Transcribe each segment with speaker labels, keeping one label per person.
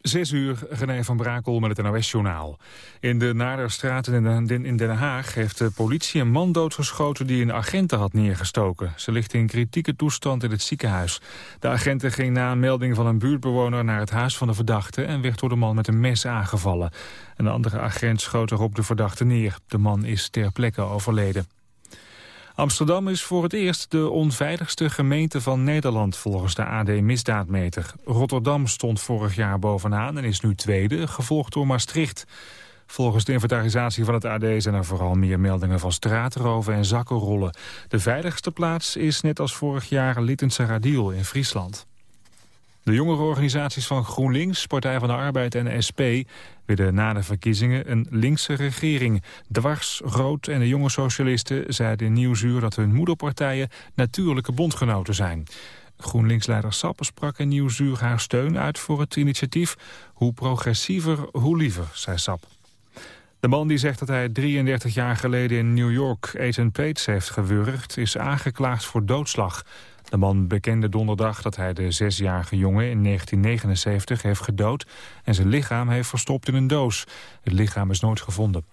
Speaker 1: Zes uur, René van Brakel met het NOS-journaal. In de Naderstraat in Den Haag heeft de politie een man doodgeschoten... die een agenten had neergestoken. Ze ligt in kritieke toestand in het ziekenhuis. De agenten ging na een melding van een buurtbewoner naar het huis van de verdachte... en werd door de man met een mes aangevallen. Een andere agent schoot erop de verdachte neer. De man is ter plekke overleden. Amsterdam is voor het eerst de onveiligste gemeente van Nederland volgens de AD Misdaadmeter. Rotterdam stond vorig jaar bovenaan en is nu tweede, gevolgd door Maastricht. Volgens de inventarisatie van het AD zijn er vooral meer meldingen van straatroven en zakkenrollen. De veiligste plaats is net als vorig jaar Littense Radiel in Friesland. De jongere organisaties van GroenLinks, Partij van de Arbeid en SP... willen na de verkiezingen een linkse regering. Dwars, Rood en de jonge socialisten zeiden in Nieuwsuur... dat hun moederpartijen natuurlijke bondgenoten zijn. GroenLinks-leider Sappe sprak in Nieuwsuur haar steun uit voor het initiatief. Hoe progressiever, hoe liever, zei Sap. De man die zegt dat hij 33 jaar geleden in New York Ethan Page heeft gewurgd... is aangeklaagd voor doodslag. De man bekende donderdag dat hij de zesjarige jongen in 1979 heeft gedood... en zijn lichaam heeft verstopt in een doos. Het lichaam is nooit gevonden.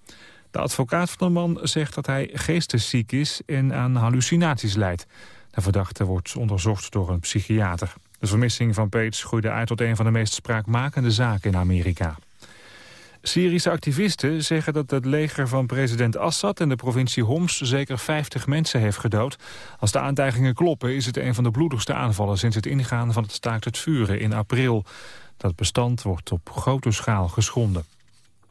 Speaker 1: De advocaat van de man zegt dat hij geestesziek is en aan hallucinaties leidt. De verdachte wordt onderzocht door een psychiater. De vermissing van Page groeide uit tot een van de meest spraakmakende zaken in Amerika. Syrische activisten zeggen dat het leger van president Assad en de provincie Homs zeker 50 mensen heeft gedood. Als de aantijgingen kloppen is het een van de bloedigste aanvallen sinds het ingaan van het staakt het vuren in april. Dat bestand wordt op grote schaal geschonden.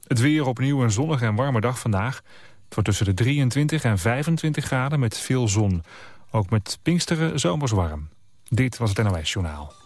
Speaker 1: Het weer opnieuw een zonnige en warme dag vandaag. Het wordt tussen de 23 en 25 graden met veel zon. Ook met Pinksteren zomers warm. Dit was het NOS Journaal.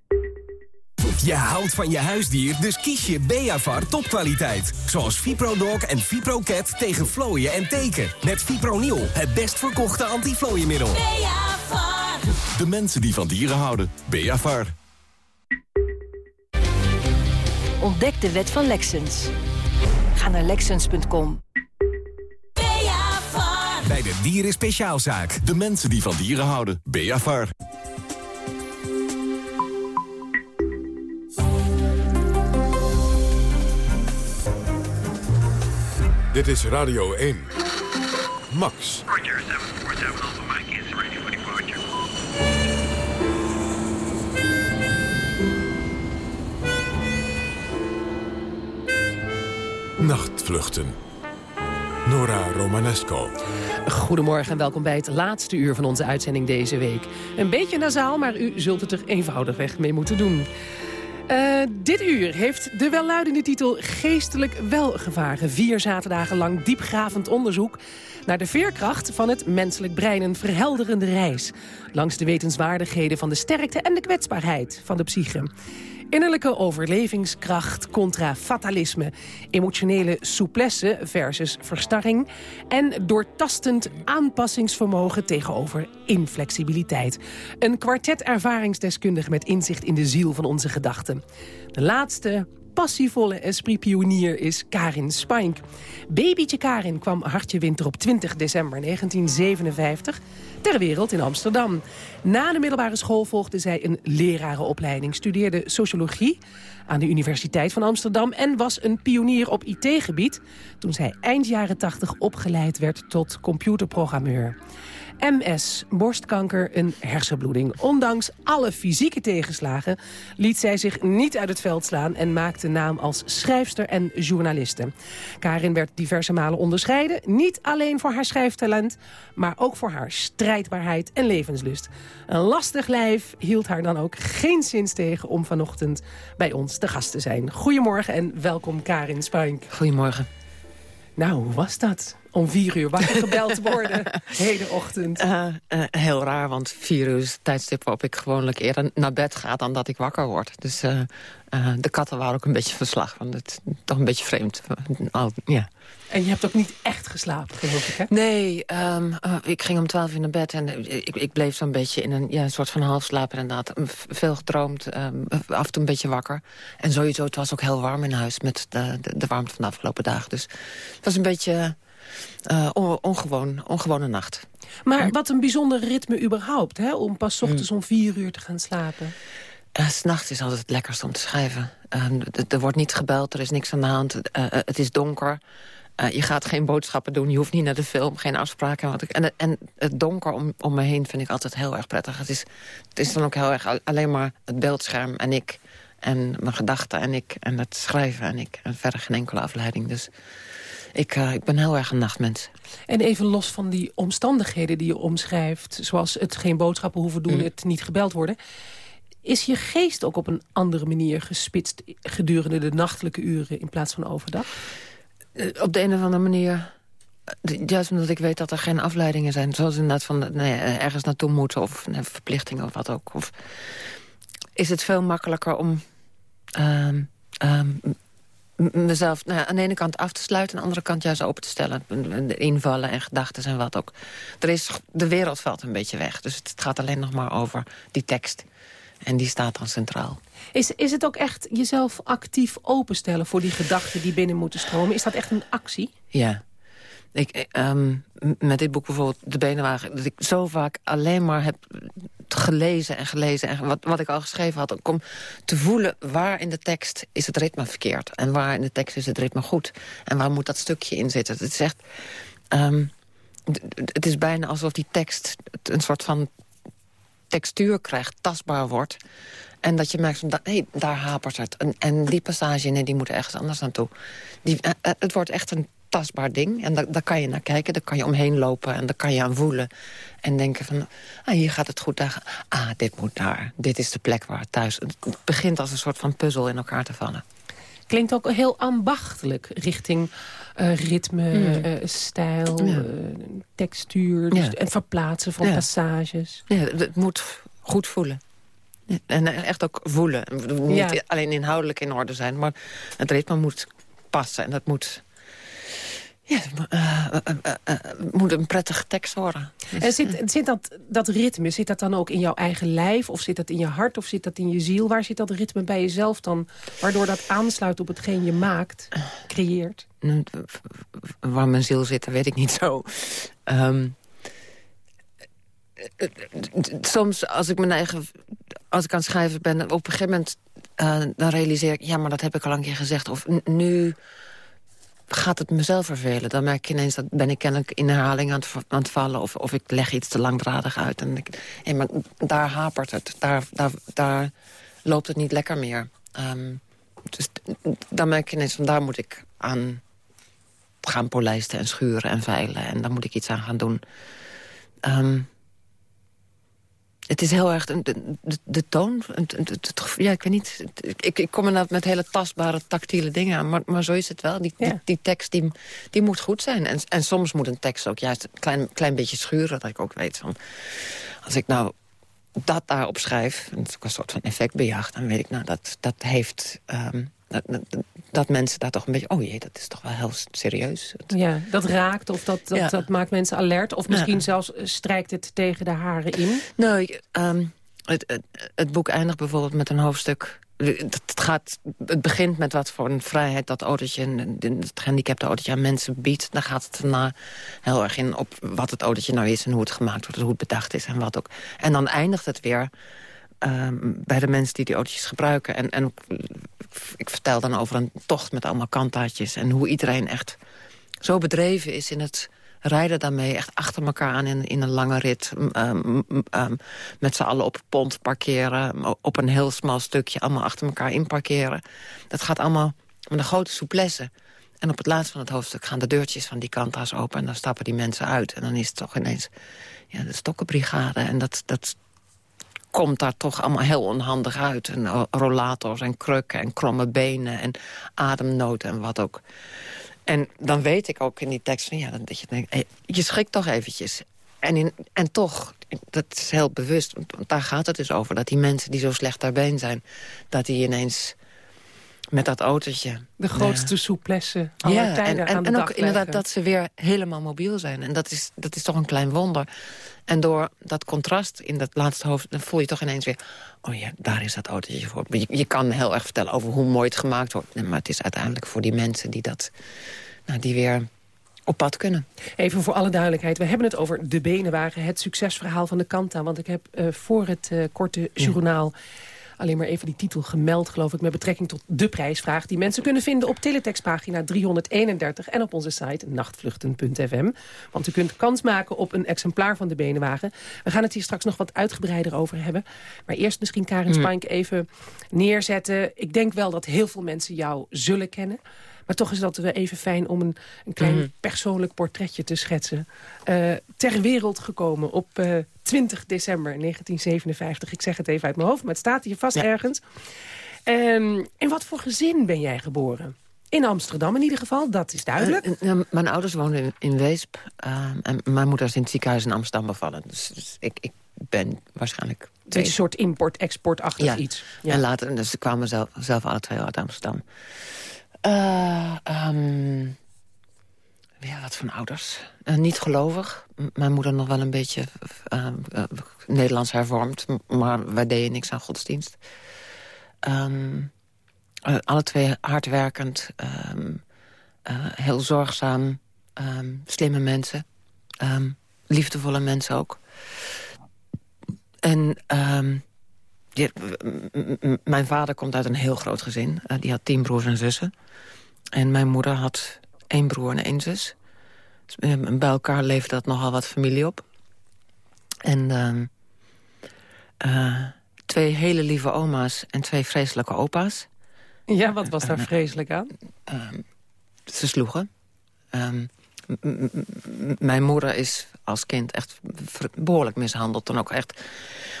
Speaker 2: Je houdt van je huisdier, dus kies je Beavar topkwaliteit. Zoals ViproDog en ViproCat tegen vlooien en teken. Met Fipronil, het best verkochte antiflooiemiddel.
Speaker 3: Beavar.
Speaker 2: De mensen die van dieren houden. Beavar.
Speaker 4: Ontdek de wet van Lexens. Ga naar Lexens.com.
Speaker 2: Bij de Dieren Speciaalzaak. De mensen die van dieren houden. Beavar.
Speaker 5: Dit is Radio 1. Max.
Speaker 6: Roger, 747 Alpha Mike is ready for departure.
Speaker 5: Nachtvluchten. Nora Romanesco.
Speaker 7: Goedemorgen en welkom bij het laatste uur van onze uitzending deze week. Een beetje nasaal, maar u zult het er eenvoudigweg mee moeten doen. Uh, dit uur heeft de welluidende titel Geestelijk Welgevaren. Vier zaterdagen lang diepgravend onderzoek naar de veerkracht van het menselijk brein. Een verhelderende reis langs de wetenswaardigheden van de sterkte en de kwetsbaarheid van de psyche. Innerlijke overlevingskracht contra fatalisme. Emotionele souplesse versus verstarring. En doortastend aanpassingsvermogen tegenover inflexibiliteit. Een kwartet ervaringsdeskundigen met inzicht in de ziel van onze gedachten. De laatste passievolle esprit-pionier is Karin Spink. Babytje Karin kwam hartje winter op 20 december 1957 ter wereld in Amsterdam. Na de middelbare school volgde zij een lerarenopleiding, studeerde sociologie aan de Universiteit van Amsterdam en was een pionier op IT-gebied toen zij eind jaren 80 opgeleid werd tot computerprogrammeur. MS, borstkanker, een hersenbloeding. Ondanks alle fysieke tegenslagen liet zij zich niet uit het veld slaan... en maakte naam als schrijfster en journaliste. Karin werd diverse malen onderscheiden. Niet alleen voor haar schrijftalent, maar ook voor haar strijdbaarheid en levenslust. Een lastig lijf hield haar dan ook geen zins tegen... om vanochtend bij ons te gast te zijn. Goedemorgen en welkom Karin Spuink.
Speaker 3: Goedemorgen.
Speaker 7: Nou, hoe was dat? Om vier uur wakker gebeld te worden, hele ochtend.
Speaker 3: Uh, uh, heel raar, want vier uur is het tijdstip waarop ik gewoonlijk eerder naar bed ga dan dat ik wakker word. Dus uh, de katten waren ook een beetje verslag, want het is toch een beetje vreemd. ja.
Speaker 7: En je hebt ook niet echt geslapen, geloof ik, hè?
Speaker 3: Nee, um, ik ging om twaalf uur naar bed en ik, ik bleef zo'n beetje in een ja, soort van halfslaap inderdaad. Veel gedroomd, um, af en toe een beetje wakker. En sowieso, het was ook heel warm in huis met de, de, de warmte van de afgelopen dagen. Dus het was een beetje uh, ongewoon, ongewone nacht.
Speaker 7: Maar wat een bijzonder ritme überhaupt, hè? Om pas ochtends mm. om vier uur te gaan slapen.
Speaker 3: Uh, S'nachts is altijd het lekkerst om te schrijven. Uh, er wordt niet gebeld, er is niks aan de hand. Uh, het is donker. Je gaat geen boodschappen doen, je hoeft niet naar de film, geen afspraken. En, en het donker om, om me heen vind ik altijd heel erg prettig. Het is, het is dan ook heel erg alleen maar het beeldscherm en ik... en mijn gedachten en ik en het schrijven en ik. En verder geen enkele afleiding, dus... Ik, uh, ik ben heel erg een nachtmens.
Speaker 7: En even los van die omstandigheden die je omschrijft... zoals het geen boodschappen hoeven doen, mm. het niet gebeld worden... is je geest ook op een andere manier gespitst... gedurende de nachtelijke uren in plaats van overdag?
Speaker 3: Uh, op de een of andere manier... Eh, juist omdat ik weet dat er geen afleidingen zijn. Zoals inderdaad van nee, ergens naartoe moeten of nee, verplichtingen of wat ook. Of, is het veel makkelijker om... Um, um, mezelf nou aan de ene kant af te sluiten... aan de andere kant juist open te stellen. Invallen en gedachten en wat ook. Er is, de wereld valt een beetje weg. Dus het gaat alleen nog maar over die tekst. En die staat dan centraal.
Speaker 7: Is, is het ook echt jezelf actief openstellen voor die gedachten die binnen moeten stromen? Is dat echt een actie?
Speaker 3: Ja. Ik, um, met dit boek bijvoorbeeld, De Benenwagen... dat ik zo vaak alleen maar heb gelezen en gelezen... en wat, wat ik al geschreven had, om te voelen... waar in de tekst is het ritme verkeerd... en waar in de tekst is het ritme goed... en waar moet dat stukje in zitten. Het is echt... Um, het is bijna alsof die tekst een soort van textuur krijgt, tastbaar wordt... En dat je merkt, van, hey, daar hapert het. En, en die passage, nee, die moet ergens anders naartoe. Die, uh, het wordt echt een tastbaar ding. En daar, daar kan je naar kijken, daar kan je omheen lopen en daar kan je aan voelen. En denken van, ah, hier gaat het goed. Daar, ah, dit moet daar. Dit is de plek waar het thuis... Het begint als een soort van puzzel in elkaar te vallen.
Speaker 7: Klinkt ook heel ambachtelijk richting uh, ritme, mm. uh, stijl, ja. uh, textuur dus ja. en verplaatsen van ja. passages.
Speaker 3: Ja, het moet goed voelen. En echt ook voelen. Niet alleen inhoudelijk in orde zijn, maar het ritme moet passen. En dat moet ja, het uh, uh, uh, moet een prettige tekst worden.
Speaker 7: Dus, en zit, zit dat, dat ritme, zit dat dan ook in jouw eigen lijf? Of zit dat in je hart? Of zit dat in je ziel? Waar zit dat ritme bij jezelf dan? Waardoor dat aansluit op hetgeen je maakt, creëert?
Speaker 3: Waar mijn ziel zit, dat weet ik niet zo. Um, soms als ik mijn eigen... Als ik aan het schrijven ben, op een gegeven moment... dan realiseer ik, ja, maar dat heb ik al een keer gezegd. Of nu gaat het mezelf vervelen. Dan merk je ineens dat ben ik kennelijk in herhaling aan het, vallen... Of, of ik leg iets te langdradig uit. En maar daar hapert het. Daar, daar, daar loopt het niet lekker meer. Um, dus dan merk je ineens van daar moet ik aan gaan polijsten en schuren en veilen. En daar moet ik iets aan gaan doen. Um, het is heel erg de, de, de toon. Het, het, ja, ik weet niet. Ik, ik kom er met hele tastbare, tactiele dingen aan. Maar, maar zo is het wel. Die, ja. die, die, tekst die, die moet goed zijn. En, en soms moet een tekst ook juist een klein, klein beetje schuren. Dat ik ook weet van... Als ik nou dat daarop schrijf, en het is ook een soort van effectbejag... dan weet ik, nou, dat, dat heeft... Um, dat, dat, dat, mensen daar toch een beetje... oh jee, dat is toch wel heel serieus.
Speaker 7: Ja, dat raakt of dat, dat, ja. dat maakt mensen alert. Of misschien ja. zelfs strijkt het tegen de haren in.
Speaker 3: Nou, ik, um, het, het, het, boek eindigt bijvoorbeeld met een hoofdstuk... Het, gaat, het begint met wat voor een vrijheid dat autootje... het gehandicapte autootje aan mensen biedt. Dan gaat het daarna heel erg in op wat het autootje nou is... en hoe het gemaakt wordt, hoe het bedacht is en wat ook. En dan eindigt het weer um, bij de mensen die die autootjes gebruiken. En, en ik vertel dan over een tocht met allemaal kantaatjes... en hoe iedereen echt zo bedreven is in het rijden daarmee echt achter elkaar aan in, in een lange rit. ehm, ehm, met z'n allen op pont parkeren. Op een heel smal stukje allemaal achter elkaar in parkeren. Dat gaat allemaal met een grote souplesse. En op het laatst van het hoofdstuk gaan de deurtjes van die kanta's open... en dan stappen die mensen uit. En dan is het toch ineens ja, de stokkenbrigade. En dat, dat komt daar toch allemaal heel onhandig uit. En eh, rollators en krukken en kromme benen en ademnood en wat ook. En dan weet ik ook in die tekst van, ja, dat je denkt, je schrikt toch eventjes. En, in, en toch, dat is heel bewust, want daar gaat het dus over... dat die mensen die zo slecht ter been zijn, dat die ineens met dat autootje...
Speaker 7: De grootste souplesse aller
Speaker 3: ja,
Speaker 7: tijden
Speaker 3: en, en,
Speaker 7: aan de
Speaker 3: en ook inderdaad dat ze weer helemaal mobiel zijn. En dat is, dat is toch een klein wonder. En door dat contrast in dat laatste hoofd... dan voel je toch ineens weer... oh ja, daar is dat autootje voor. Je, je kan heel erg vertellen over hoe mooi het gemaakt wordt. Maar het is uiteindelijk voor die mensen die dat... Nou, die weer op pad kunnen.
Speaker 7: Even voor alle duidelijkheid, we hebben het over De Benenwagen... het succesverhaal van de Kanta. Want ik heb eh, voor het eh, korte journaal alleen maar even die titel gemeld, geloof ik... met betrekking tot de prijsvraag die mensen kunnen vinden... op teletextpagina 331 en op onze site nachtvluchten.fm. Want u kunt kans maken op een exemplaar van De Benenwagen. We gaan het hier straks nog wat uitgebreider over hebben. Maar eerst misschien Karin Spank even neerzetten. Ik denk wel dat heel veel mensen jou zullen kennen... Maar toch is dat wel even fijn om een, een klein
Speaker 3: Mhm.
Speaker 7: persoonlijk portretje te schetsen. Eh, ter wereld gekomen op eh, 20 december 1957. Ik zeg het even uit mijn hoofd, maar het staat hier vast
Speaker 3: Ja.
Speaker 7: ergens. Ehm, in wat voor gezin ben jij geboren? In Amsterdam in ieder geval, dat is duidelijk.
Speaker 3: Eh, eh, mijn ouders woonden in, in Weesp. eh, en mijn moeder is in het ziekenhuis in Amsterdam bevallen. Dus, dus ik, ik ben waarschijnlijk...
Speaker 7: het is een soort import-export-achtig
Speaker 3: Ja.
Speaker 7: iets.
Speaker 3: En later, dus ze kwamen zelf, zelf alle twee uit Amsterdam. Eh, ehm, ja, wat voor ouders? Eh, niet gelovig. Mijn moeder nog wel een beetje eh, eh, Nederlands hervormd. Maar wij deden niks aan godsdienst. Ehm, eh, alle twee hardwerkend. ehm, heel zorgzaam. ehm, slimme mensen. ehm, liefdevolle mensen ook. En... ehm, die- mijn vader komt uit een heel groot gezin. Eh, die had tien broers en zussen. En mijn moeder had één broer en één zus. Dus, eh, bij elkaar leefde dat nogal wat familie op. En ehm, eh, twee hele lieve oma's en twee vreselijke opa's.
Speaker 7: Ja, wat was daar vreselijk aan?
Speaker 3: Ehm, ze sloegen. Ehm, mijn moeder is als kind echt behoorlijk mishandeld. En ook echt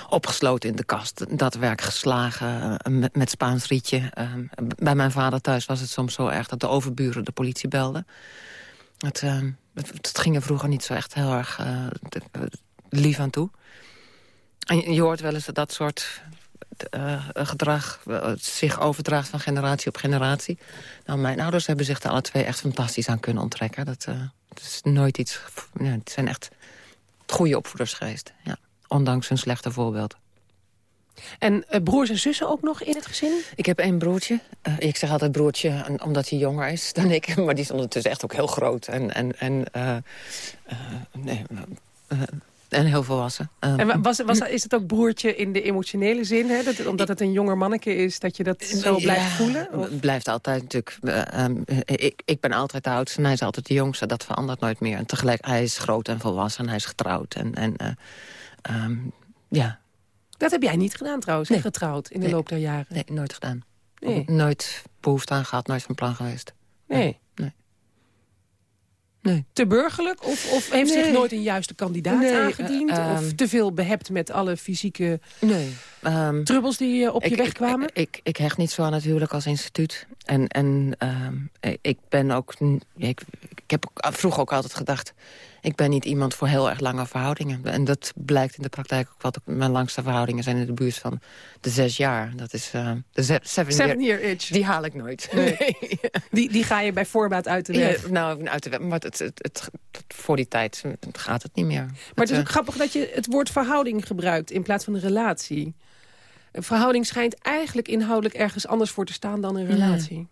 Speaker 3: opgesloten in de kast. Dat werk geslagen eh, met, Spaans rietje. Ehm, bij mijn vader thuis was het soms zo erg dat de overburen de politie belden. Het, ehm, het, ging er vroeger niet zo echt heel erg eh, eh, lief aan toe. En je, hoort wel eens dat dat soort eh, gedrag eh, zich overdraagt van generatie op generatie. Nou, mijn ouders hebben zich er alle twee echt fantastisch aan kunnen onttrekken. Dat, eh, het is nooit iets... Ja, het zijn echt goede opvoeders geweest. Ja. Ondanks hun slechte voorbeeld.
Speaker 7: En eh, broers en zussen ook nog in het gezin?
Speaker 3: Ik heb één broertje. Eh, ik zeg altijd broertje omdat hij jonger is dan ik. Maar die is ondertussen echt ook heel groot. En, en, en, eh, nee, en heel volwassen. Eh,
Speaker 7: En wa- was, was, is het ook broertje in de emotionele zin? Hè? Dat, omdat het een jonger manneke is, dat je dat zo blijft
Speaker 3: Ja,
Speaker 7: voelen?
Speaker 3: Het blijft altijd natuurlijk... eh, ehm, ik, ik ben altijd de oudste en hij is altijd de jongste. Dat verandert nooit meer. En tegelijk, hij is groot en volwassen en hij is getrouwd. En, en eh, ehm, ja,
Speaker 7: Dat heb jij niet gedaan trouwens,
Speaker 3: Nee.
Speaker 7: getrouwd in de
Speaker 3: Nee.
Speaker 7: loop der jaren.
Speaker 3: nee, nooit gedaan.
Speaker 7: Nee.
Speaker 3: Nooit behoefte aan gehad, nooit van plan geweest.
Speaker 7: Nee.
Speaker 3: Nee.
Speaker 7: Te burgerlijk? Of, of heeft zich nooit een juiste kandidaat
Speaker 3: Nee,
Speaker 7: aangediend?
Speaker 3: eh,
Speaker 7: of
Speaker 3: ehm,
Speaker 7: te veel behept met alle fysieke
Speaker 3: Nee. ehm,
Speaker 7: trubbels die eh, op je weg
Speaker 3: ik-
Speaker 7: kwamen?
Speaker 3: Ik, ik, ik hecht niet zo aan het huwelijk als instituut. En, en ehm, ik- ben ook... Ik, ik heb ook- vroeger ook altijd gedacht... ik ben niet iemand voor heel erg lange verhoudingen. En dat blijkt in de praktijk ook wat. Mijn langste verhoudingen zijn in de buurt van de zes jaar. Dat is eh, de ze- seven,
Speaker 7: Seven
Speaker 3: year...
Speaker 7: year itch.
Speaker 3: Die haal ik nooit.
Speaker 7: Nee.
Speaker 3: Nee.
Speaker 7: Die, die ga je bij voorbaat uit de
Speaker 3: Ja, nou, uit de weg. Maar het, het, voor die tijd gaat het niet meer.
Speaker 7: Maar het is
Speaker 3: eh,
Speaker 7: ook grappig dat je het woord verhouding gebruikt in plaats van een relatie. Een verhouding schijnt eigenlijk inhoudelijk ergens anders voor te staan dan een relatie.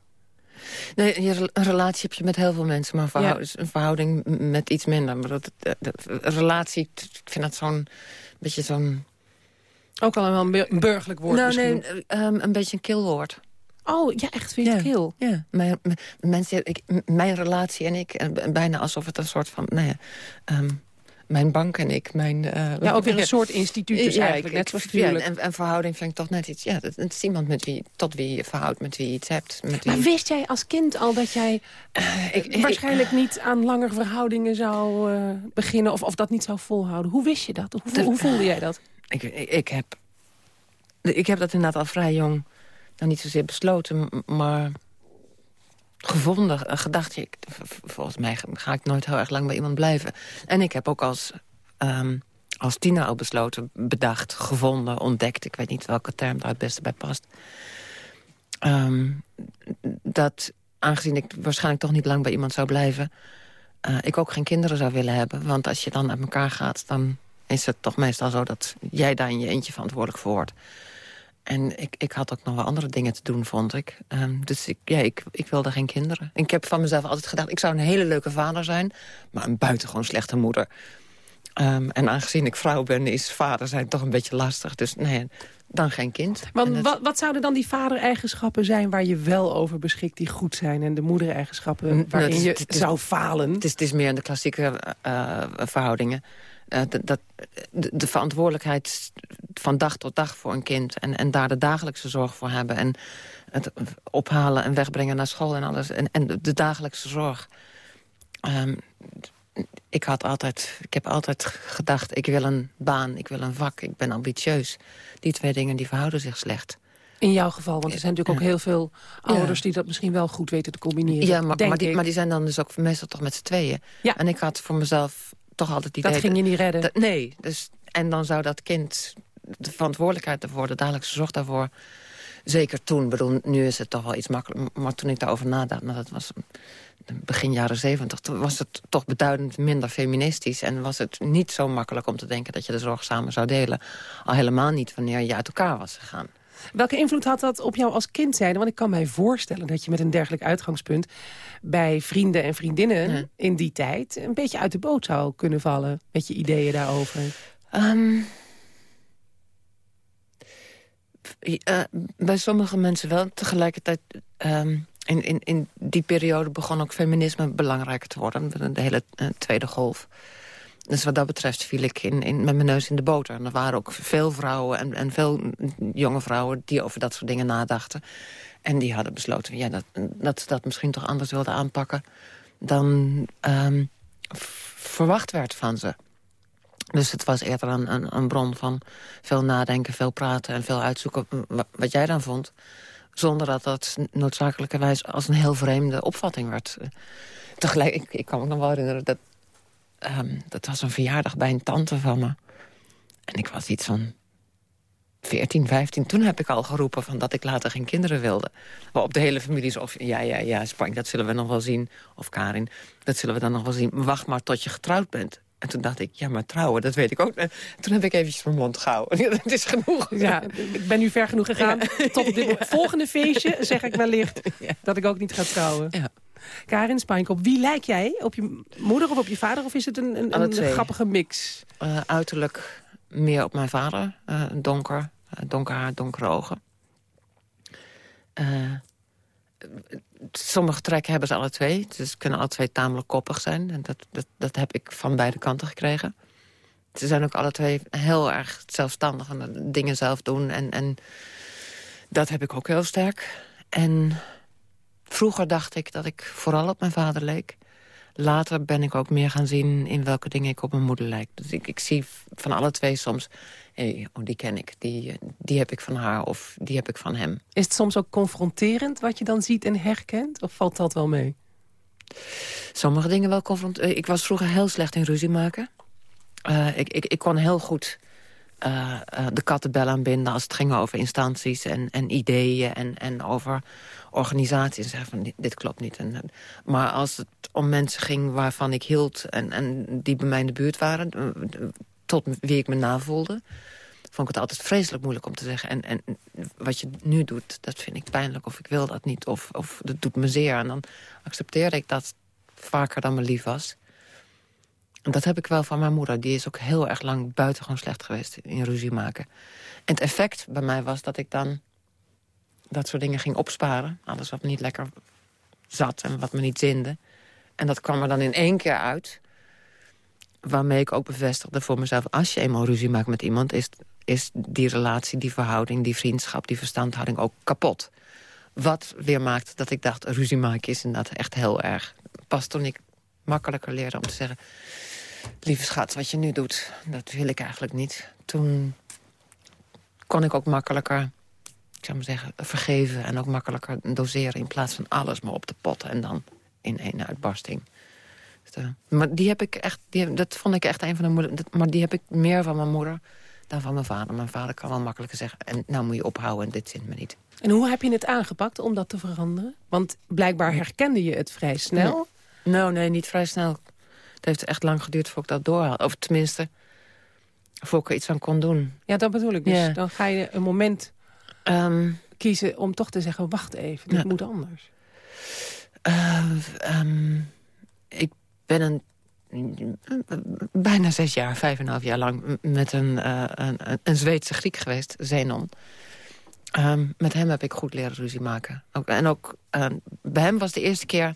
Speaker 3: Nee, je- een relatie heb je met heel veel mensen, maar een, verhou-
Speaker 7: Ja.
Speaker 3: een verhouding met iets minder. Maar dat, de- de- een relatie, ik vind dat zo'n beetje zo'n...
Speaker 7: Ook al wel een bur- een burgerlijk woord
Speaker 3: nou,
Speaker 7: misschien.
Speaker 3: nee, ehm, een beetje een kilwoord.
Speaker 7: Oh, ja, echt vind je kil?
Speaker 3: Ja, mijn, mensen, ik, mijn relatie en ik, b- bijna alsof het een soort van... Nou ja, ehm, mijn bank en ik, mijn... eh,
Speaker 7: Ja, ook weer een soort instituut dus
Speaker 3: Ja,
Speaker 7: eigenlijk,
Speaker 3: ik-
Speaker 7: net zoals
Speaker 3: ja, en, en verhouding vind ik toch net iets... Ja, het, is iemand met wie, tot wie je verhoudt, met wie je iets hebt. Met wie,
Speaker 7: Maar wist jij als kind al dat jij
Speaker 3: Eh, ik, ik-
Speaker 7: waarschijnlijk niet aan langer verhoudingen zou eh, beginnen... Of, of dat niet zou volhouden? Hoe wist je dat? Hoe, hoe, hoe voelde jij dat?
Speaker 3: Ik, ik, ik heb, ik heb dat inderdaad al vrij jong, nou niet zozeer besloten, maar gevonden, een gedachte. Ik, volgens mij ga ik nooit heel erg lang bij iemand blijven. En ik heb ook als, ehm, als tiener al besloten, bedacht, gevonden, ontdekt. Ik weet niet welke term daar het beste bij past. Ehm, dat aangezien ik waarschijnlijk toch niet lang bij iemand zou blijven... eh, ik ook geen kinderen zou willen hebben. Want als je dan uit elkaar gaat, dan is het toch meestal zo... dat jij daar in je eentje verantwoordelijk voor wordt. En ik, ik had ook nog wel andere dingen te doen, vond ik. Ehm, dus ik, ja, ik, ik wilde geen kinderen. En ik heb van mezelf altijd gedacht... ik zou een hele leuke vader zijn, maar een buitengewoon slechte moeder. Ehm, en aangezien ik vrouw ben, is vader zijn toch een beetje lastig. Dus nee, dan geen kind.
Speaker 7: Want
Speaker 3: het-
Speaker 7: wat, wat zouden dan die vadereigenschappen zijn waar je wel over beschikt... die goed zijn en de moedereigenschappen waarin
Speaker 3: is-
Speaker 7: je
Speaker 3: het is-
Speaker 7: zou falen?
Speaker 3: Het is, het is meer in de klassieke eh, verhoudingen. Eh, dat, de, de verantwoordelijkheid van dag tot dag voor een kind... En, en daar de dagelijkse zorg voor hebben... en het ophalen en wegbrengen naar school en alles... en, en de, dagelijkse zorg. Ehm, ik, had altijd, ik heb altijd gedacht, ik wil een baan, ik wil een vak, ik ben ambitieus. Die twee dingen die verhouden zich slecht.
Speaker 7: In jouw geval, want er zijn natuurlijk ook heel veel ouders... die dat misschien wel goed weten te combineren,
Speaker 3: Ja, maar, maar, die, maar die zijn dan dus ook meestal toch met z'n tweeën.
Speaker 7: Ja.
Speaker 3: En ik had voor mezelf toch altijd het
Speaker 7: Dat ging je niet redden.
Speaker 3: dat- nee, dus, en dan zou dat kind de verantwoordelijkheid daarvoor... de dagelijkse zorg daarvoor... Zeker toen, bedoel, nu is het toch wel iets makkelijker. Maar toen ik daarover nadacht, nou, dat was begin jaren zeventig... was het toch beduidend minder feministisch... en was het niet zo makkelijk om te denken dat je de zorg samen zou delen. Al helemaal niet wanneer je uit elkaar was gegaan.
Speaker 7: Welke invloed had dat op jou als kind zijn? Want ik kan mij voorstellen dat je met een dergelijk uitgangspunt... bij vrienden en vriendinnen
Speaker 3: Ja.
Speaker 7: in die tijd... een beetje uit de boot zou kunnen vallen met je ideeën daarover.
Speaker 3: Ehm, eh, bij sommige mensen wel. Tegelijkertijd, ehm, in, in, in die periode begon ook feminisme belangrijker te worden. De, de hele eh, tweede golf. Dus wat dat betreft viel ik in, met mijn neus in de boter. En er waren ook veel vrouwen en, en veel jonge vrouwen... die over dat soort dingen nadachten. En die hadden besloten ja, dat, dat ze dat misschien toch anders wilden aanpakken... dan ehm, verwacht werd van ze. Dus het was eerder een, een, bron van veel nadenken, veel praten... en veel uitzoeken wa- wat jij dan vond. Zonder dat dat noodzakelijkerwijs als een heel vreemde opvatting werd. Eh, Tegelijk, ik, ik kan me nog wel herinneren... dat ehm, dat was een verjaardag bij een tante van me. En ik was iets van 14, 15. Toen heb ik al geroepen van dat ik later geen kinderen wilde. Waarop de hele familie zo... Of, ja, ja, ja, Spank, dat zullen we nog wel zien. Of Karin, dat zullen we dan nog wel zien. Wacht maar tot je getrouwd bent. En toen dacht ik, ja, maar trouwen, dat weet ik ook. En toen heb ik eventjes mijn mond gehouden. Het is genoeg.
Speaker 7: Ja, ik ben nu ver genoeg gegaan. Tot op dit volgende feestje zeg ik wellicht dat ik ook niet ga trouwen.
Speaker 3: Ja.
Speaker 7: Karin Spijnkop, wie lijk jij? Op je moeder of op je vader? Of is het een, een, een grappige mix?
Speaker 3: Eh, uiterlijk meer op mijn vader. Eh, donker, eh, donker haar, donkere ogen. Sommige trekken hebben ze alle twee. Dus ze kunnen alle twee tamelijk koppig zijn. En dat, dat, dat heb ik van beide kanten gekregen. Ze zijn ook alle twee heel erg zelfstandig en dingen zelf doen. En, en dat heb ik ook heel sterk. En vroeger dacht ik dat ik vooral op mijn vader leek. Later ben ik ook meer gaan zien in welke dingen ik op mijn moeder lijk. Dus ik, ik zie van alle twee soms... Hey, oh, die ken ik, die, eh, die heb ik van haar of die heb ik van hem.
Speaker 7: Is het soms ook confronterend wat je dan ziet en herkent? Of valt dat wel mee?
Speaker 3: Sommige dingen wel confront. eh, Ik was vroeger heel slecht in ruzie maken. Eh, ik, ik, ik kon heel goed eh, eh, de kattenbel aanbinden als het ging over instanties en, en ideeën en, en over organisaties. En van dit, klopt niet. En- maar als het om mensen ging waarvan ik hield en, en die bij mij in de buurt waren, eh, tot wie ik me navoelde, vond ik het altijd vreselijk moeilijk om te zeggen. En, en wat je nu doet, dat vind ik pijnlijk of ik wil dat niet. Of, of dat doet me zeer. En dan accepteerde ik dat vaker dan me lief was. Dat heb ik wel van mijn moeder. Die is ook heel erg lang buitengewoon slecht geweest in ruzie maken. En het effect bij mij was dat ik dan dat soort dingen ging opsparen. Alles wat me niet lekker zat en wat me niet zinde. En dat kwam er dan in één keer uit. Waarmee ik ook bevestigde voor mezelf... als je eenmaal ruzie maakt met iemand... is, is die relatie, die verhouding, die vriendschap, die verstandhouding ook kapot. Wat weer maakt dat ik dacht, ruzie maken is inderdaad echt heel erg. Pas toen ik makkelijker leerde om te zeggen... lieve schat, wat je nu doet, dat wil ik eigenlijk niet. Toen kon ik ook makkelijker ik zou maar zeggen, vergeven en ook makkelijker doseren... in plaats van alles maar op de pot en dan in één uitbarsting. Dus, eh, maar die heb ik echt, die, dat vond ik echt een van de moeilijke... Maar die heb ik meer van mijn moeder dan van mijn vader. Mijn vader kan wel makkelijker zeggen, en nou moet je ophouden en dit zint me niet.
Speaker 7: En hoe heb je het aangepakt om dat te veranderen? Want blijkbaar herkende je het vrij snel.
Speaker 3: Nee, nou, nee niet vrij snel. Het heeft echt lang geduurd voordat ik dat door had. Of tenminste, voor ik er iets aan kon doen.
Speaker 7: Ja, dat bedoel ik. Dus dan ga je een moment
Speaker 3: Ehm,
Speaker 7: kiezen om toch te zeggen... wacht even, dit
Speaker 3: Ja.
Speaker 7: moet anders.
Speaker 3: eh, ehm, ik ben een bijna zes jaar, vijf en een half jaar lang... met een, eh, een, een, een Zweedse Griek geweest, Zenon. Ehm, met hem heb ik goed leren ruzie maken. Ook, en ook bij hem was de eerste keer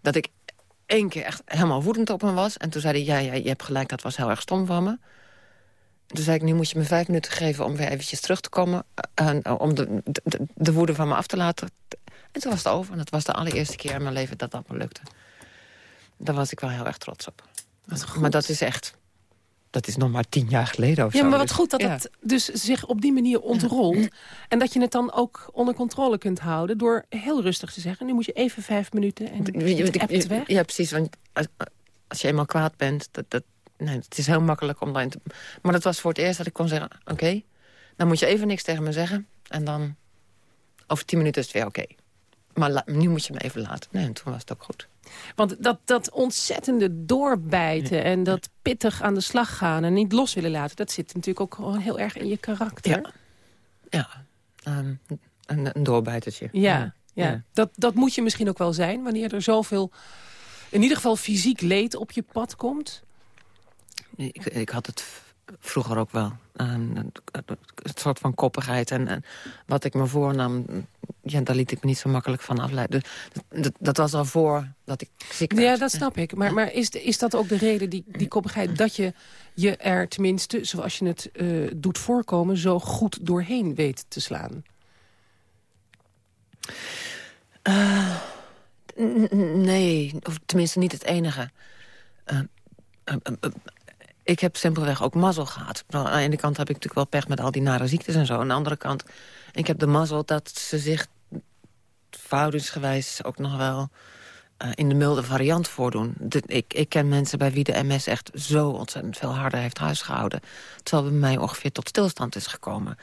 Speaker 3: dat ik één keer echt helemaal woedend op hem was. En toen zei hij, ja, ja, je hebt gelijk, dat was heel erg stom van me. Toen zei ik, nu moet je me vijf minuten geven om weer eventjes terug te komen. En, eh, om de, de, de woede van me af te laten. En toen was het over. En dat was de allereerste keer in mijn leven dat dat me lukte. Daar was ik wel heel erg trots op. Maar dat is echt... Dat is nog maar tien jaar geleden of
Speaker 7: Ja,
Speaker 3: zo.
Speaker 7: maar wat
Speaker 3: Dus,
Speaker 7: goed dat
Speaker 3: ja.
Speaker 7: het dus zich op die manier ontrolt. En dat je het dan ook onder controle kunt houden... door heel rustig te zeggen, nu moet je even vijf minuten en het appt weg.
Speaker 3: Ja, precies. Want als, als je eenmaal kwaad bent... Dat, dat, nee, het is heel makkelijk om daarin te... Maar dat was voor het eerst dat ik kon zeggen... Oké, dan moet je even niks tegen me zeggen. En dan over tien minuten is het weer oké. Maar nu moet je me even laten. Nee, en toen was het ook goed.
Speaker 7: Want dat, dat ontzettende doorbijten en dat pittig aan de slag gaan... en niet los willen laten, dat zit natuurlijk ook gewoon heel erg in je karakter.
Speaker 3: Ja. Ja, ehm, een, een doorbijtertje.
Speaker 7: Ja, ja.
Speaker 3: Ja.
Speaker 7: Dat, dat moet je misschien ook wel zijn... wanneer er zoveel, in ieder geval fysiek leed op je pad komt.
Speaker 3: Ik, ik had het vroeger ook wel. Het- het soort van koppigheid. En, en wat ik me voornam, ja, daar liet ik me niet zo makkelijk van afleiden. Dus dat, was al voor dat ik ziek werd.
Speaker 7: Ja, dat snap ik. Maar, maar is, is dat ook de reden, die, die koppigheid... dat je je er tenminste, zoals je het eh, doet voorkomen... zo goed doorheen weet te slaan?
Speaker 3: N- Nee, of tenminste niet het enige. Ik heb simpelweg ook mazzel gehad. Aan de ene kant heb ik natuurlijk wel pech met al die nare ziektes en zo. Aan de andere kant, ik heb de mazzel dat ze zich verhoudingsgewijs ook nog wel eh, in de milde variant voordoen. Ik, ik ken mensen bij wie de MS echt zo ontzettend veel harder heeft huisgehouden. Terwijl bij mij ongeveer tot stilstand is gekomen.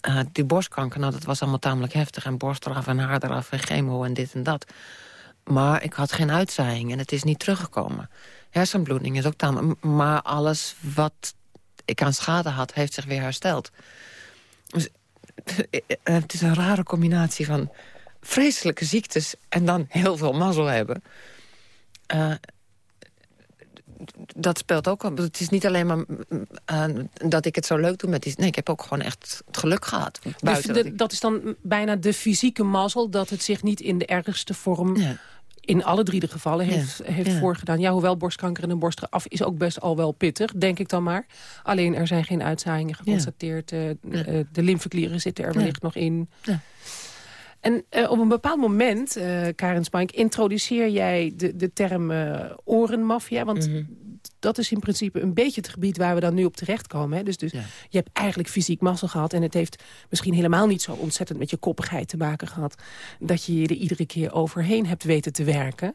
Speaker 3: Eh, die borstkanker, nou, dat was allemaal tamelijk heftig. En borst eraf en haar eraf en chemo en dit en dat. Maar ik had geen uitzaaiing en het is niet teruggekomen. Hersenbloeding is ook tamelijk... Maar alles wat ik aan schade had, heeft zich weer hersteld. Dus, eh, eh, het is een rare combinatie van vreselijke ziektes... en dan heel veel mazzel hebben. Eh, dat speelt ook. Het is niet alleen maar eh, dat ik het zo leuk doe met die... Nee, ik heb ook gewoon echt het geluk gehad.
Speaker 7: De- de-
Speaker 3: dat ik-
Speaker 7: dat is dan bijna de fysieke mazzel... dat het zich niet in de ergste vorm...
Speaker 3: Ja.
Speaker 7: In alle drie de gevallen heeft, heeft
Speaker 3: ja.
Speaker 7: voorgedaan. Ja, hoewel borstkanker en een borst af is ook best al wel pittig, denk ik dan maar. Alleen er zijn geen uitzaaiingen geconstateerd. eh, eh, de lymfeklieren zitten er wellicht nog in. En eh, op een bepaald moment, eh Karen Spank, introduceer jij de, de term eh orenmafia. Want
Speaker 3: Mhm.
Speaker 7: dat is in principe een beetje het gebied waar we dan nu op terechtkomen. Hè? Dus, dus
Speaker 3: Ja.
Speaker 7: je hebt eigenlijk fysiek mazzel gehad. En het heeft misschien helemaal niet zo ontzettend met je koppigheid te maken gehad. Dat je je er iedere keer overheen hebt weten te werken.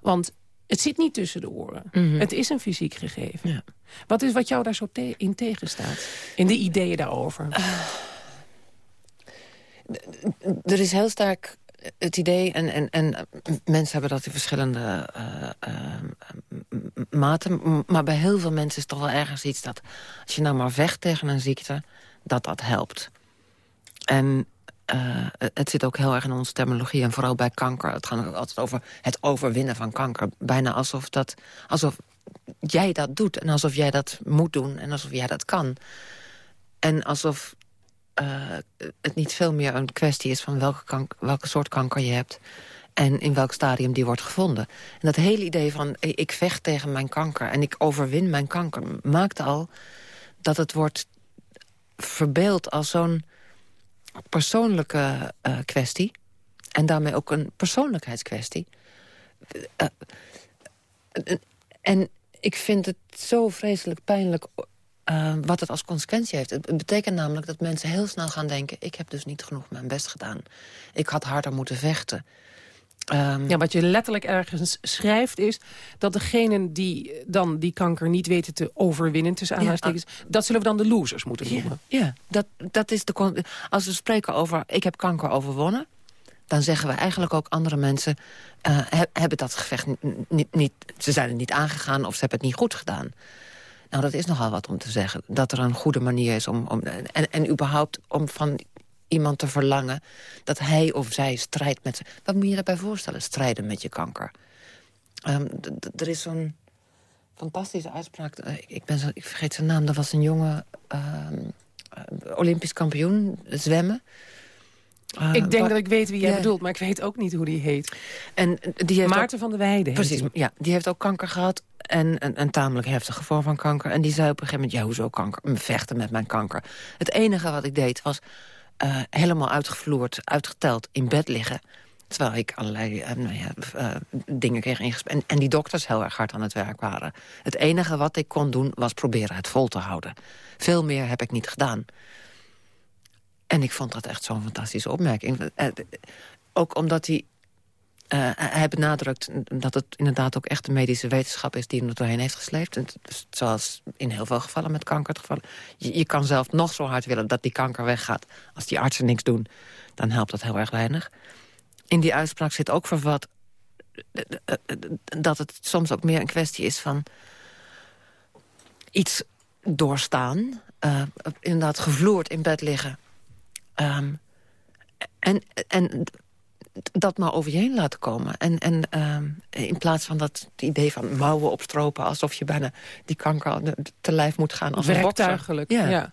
Speaker 7: Want het zit niet tussen de oren.
Speaker 3: Mhm.
Speaker 7: Het is een fysiek gegeven.
Speaker 3: Ja.
Speaker 7: Wat is wat jou daar zo te- in tegenstaat? In de ideeën daarover?
Speaker 3: Er is heel sterk het idee, en, en, en mensen hebben dat in verschillende eh, eh, maten... maar bij heel veel mensen is toch wel ergens iets dat... als je nou maar vecht tegen een ziekte, dat dat helpt. En eh, het zit ook heel erg in onze terminologie, en vooral bij kanker. Het gaat ook altijd over het overwinnen van kanker. Bijna alsof, dat, alsof jij dat doet, en alsof jij dat moet doen... en alsof jij dat kan. En alsof het niet veel meer een kwestie is van welke, kank- welke soort kanker je hebt... en in welk stadium die wordt gevonden. En dat hele idee van eh, ik vecht tegen mijn kanker en ik overwin mijn kanker... maakt al dat het wordt verbeeld als zo'n persoonlijke eh, kwestie... en daarmee ook een persoonlijkheidskwestie... Eh, eh, en ik vind het zo vreselijk pijnlijk eh, wat het als consequentie heeft. Het betekent namelijk dat mensen heel snel gaan denken... ik heb dus niet genoeg mijn best gedaan. Ik had harder moeten vechten. Ehm,
Speaker 7: Ja, wat je letterlijk ergens schrijft is dat degenen die dan die kanker niet weten te overwinnen, tussen aanhalingstekens, dat zullen we dan de losers moeten noemen.
Speaker 3: Ja, dat, dat is de als we spreken over ik heb kanker overwonnen... dan zeggen we eigenlijk ook andere mensen eh, he- hebben dat gevecht niet, niet, niet... ze zijn er niet aangegaan of ze hebben het niet goed gedaan. Nou, dat is nogal wat om te zeggen. Dat er een goede manier is om... om en, en überhaupt om van iemand te verlangen... dat hij of zij strijdt met... Wat moet je daarbij voorstellen? Strijden met je kanker. Ehm, er is zo'n fantastische uitspraak. eh, ik, ben zo, ik vergeet zijn naam. Dat was een jonge ehm, eh, Olympisch kampioen zwemmen. Eh,
Speaker 7: ik denk dat ik weet wie jij
Speaker 3: Ja.
Speaker 7: bedoelt, maar ik weet ook niet hoe die heet.
Speaker 3: En die heeft
Speaker 7: Maarten van der Weijden.
Speaker 3: Precies, ja. Die heeft ook kanker gehad. En een, een tamelijk heftige vorm van kanker. En die zei op een gegeven moment, ja, hoezo kanker? Mm, Vechten met mijn kanker. Het enige wat ik deed was eh, helemaal uitgevloerd, uitgeteld in bed liggen. Terwijl ik allerlei eh, nou ja, eh, dingen kreeg ingespeeld. En, en die dokters heel erg hard aan het werk waren. Het enige wat ik kon doen was proberen het vol te houden. Veel meer heb ik niet gedaan. En ik vond dat echt zo'n fantastische opmerking. Ook omdat hij eh, hij benadrukt dat het inderdaad ook echt de medische wetenschap is... die er doorheen heeft gesleept. Dus zoals in heel veel gevallen met kanker het geval. Je, je kan zelf nog zo hard willen dat die kanker weggaat. Als die artsen niks doen, dan helpt dat heel erg weinig. In die uitspraak zit ook vervat dat het soms ook meer een kwestie is van... iets doorstaan, eh, inderdaad gevloerd in bed liggen... Ehm, en, en dat maar over je heen laten komen. En, en ehm, in plaats van dat idee van mouwen opstropen... alsof je bijna die kanker te lijf moet gaan als een.
Speaker 7: Werktuigelijk.
Speaker 3: Ja.
Speaker 7: Ja.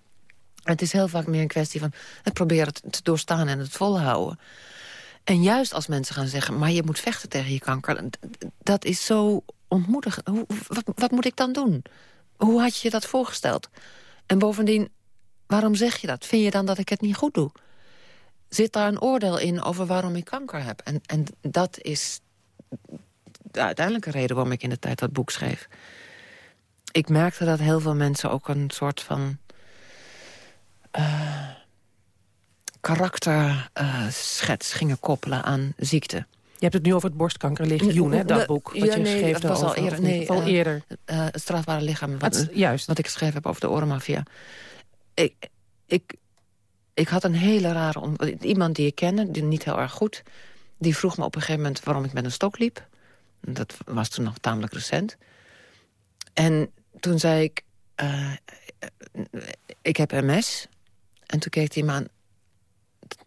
Speaker 3: Het is heel vaak meer een kwestie van het proberen te- doorstaan en het volhouden. En juist als mensen gaan zeggen, maar je moet vechten tegen je kanker... dat is zo ontmoedigend. Hoe, wat, wat moet ik dan doen? Hoe had je je dat voorgesteld? En bovendien, waarom zeg je dat? Vind je dan dat ik het niet goed doe? Zit daar een oordeel in over waarom ik kanker heb? En, en dat is de uiteindelijke reden waarom ik in de tijd dat boek schreef. Ik merkte dat heel veel mensen ook een soort van... eh, karakterschets gingen koppelen aan ziekte.
Speaker 7: Je hebt het nu over het borstkankerlegioen, hè, dat boek. Wat
Speaker 3: ja,
Speaker 7: je
Speaker 3: nee,
Speaker 7: schreef
Speaker 3: dat was al eerder. Nee,
Speaker 7: geval
Speaker 3: eh,
Speaker 7: eerder.
Speaker 3: Eh, het strafbare lichaam, wat,
Speaker 7: Het- juist.
Speaker 3: wat ik geschreven heb over de orenmafia. Ik, ik, ik had een hele rare... Iemand die ik kende, die niet heel erg goed... die vroeg me op een gegeven moment waarom ik met een stok liep. Dat was toen nog tamelijk recent. En toen zei ik... eh, ik heb MS. En toen keek hij me aan...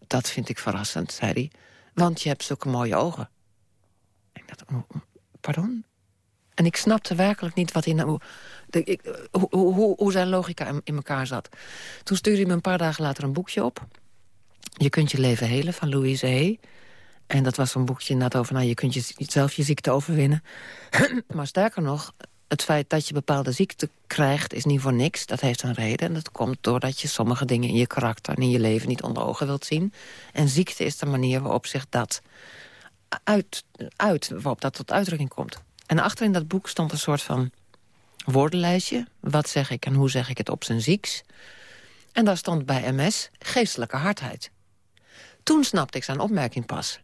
Speaker 3: Dat vind ik verrassend, zei hij. Want je hebt zulke mooie ogen. Ik dacht, oh, pardon? En ik snapte werkelijk niet wat hij nou, ik, hoe, hoe, hoe zijn logica in, elkaar zat. Toen stuurde hij me een paar dagen later een boekje op. Je kunt je leven helen van Louise Hay. En dat was een boekje inderdaad over... Nou, je kunt je, zelf je ziekte overwinnen. maar sterker nog, het feit dat je bepaalde ziekte krijgt... is niet voor niks, dat heeft een reden. En dat komt doordat je sommige dingen in je karakter... en in je leven niet onder ogen wilt zien. En ziekte is de manier waarop zich dat uit, uit waarop dat tot uitdrukking komt. En achter in dat boek stond een soort van woordenlijstje. Wat zeg ik en hoe zeg ik het op zijn zieks? En daar stond bij MS geestelijke hardheid. Toen snapte ik zijn opmerking pas.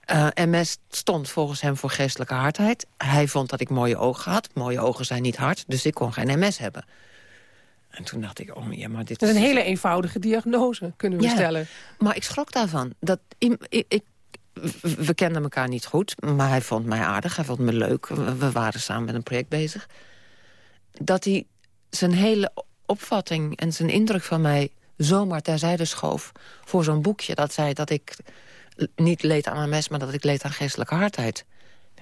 Speaker 3: Eh, MS stond volgens hem voor geestelijke hardheid. Hij vond dat ik mooie ogen had. Mooie ogen zijn niet hard, dus ik kon geen MS hebben. En toen dacht ik, oh ja, maar dit
Speaker 7: Dat is een hele eenvoudige diagnose, kunnen we
Speaker 3: Ja.
Speaker 7: stellen.
Speaker 3: Maar ik schrok daarvan. Dat, ik- we kenden elkaar niet goed, maar hij vond mij aardig. Hij vond me leuk. We waren samen met een project bezig. Dat hij zijn hele opvatting en zijn indruk van mij zomaar terzijde schoof... voor zo'n boekje dat zei dat ik niet leed aan MS... maar dat ik leed aan geestelijke hardheid.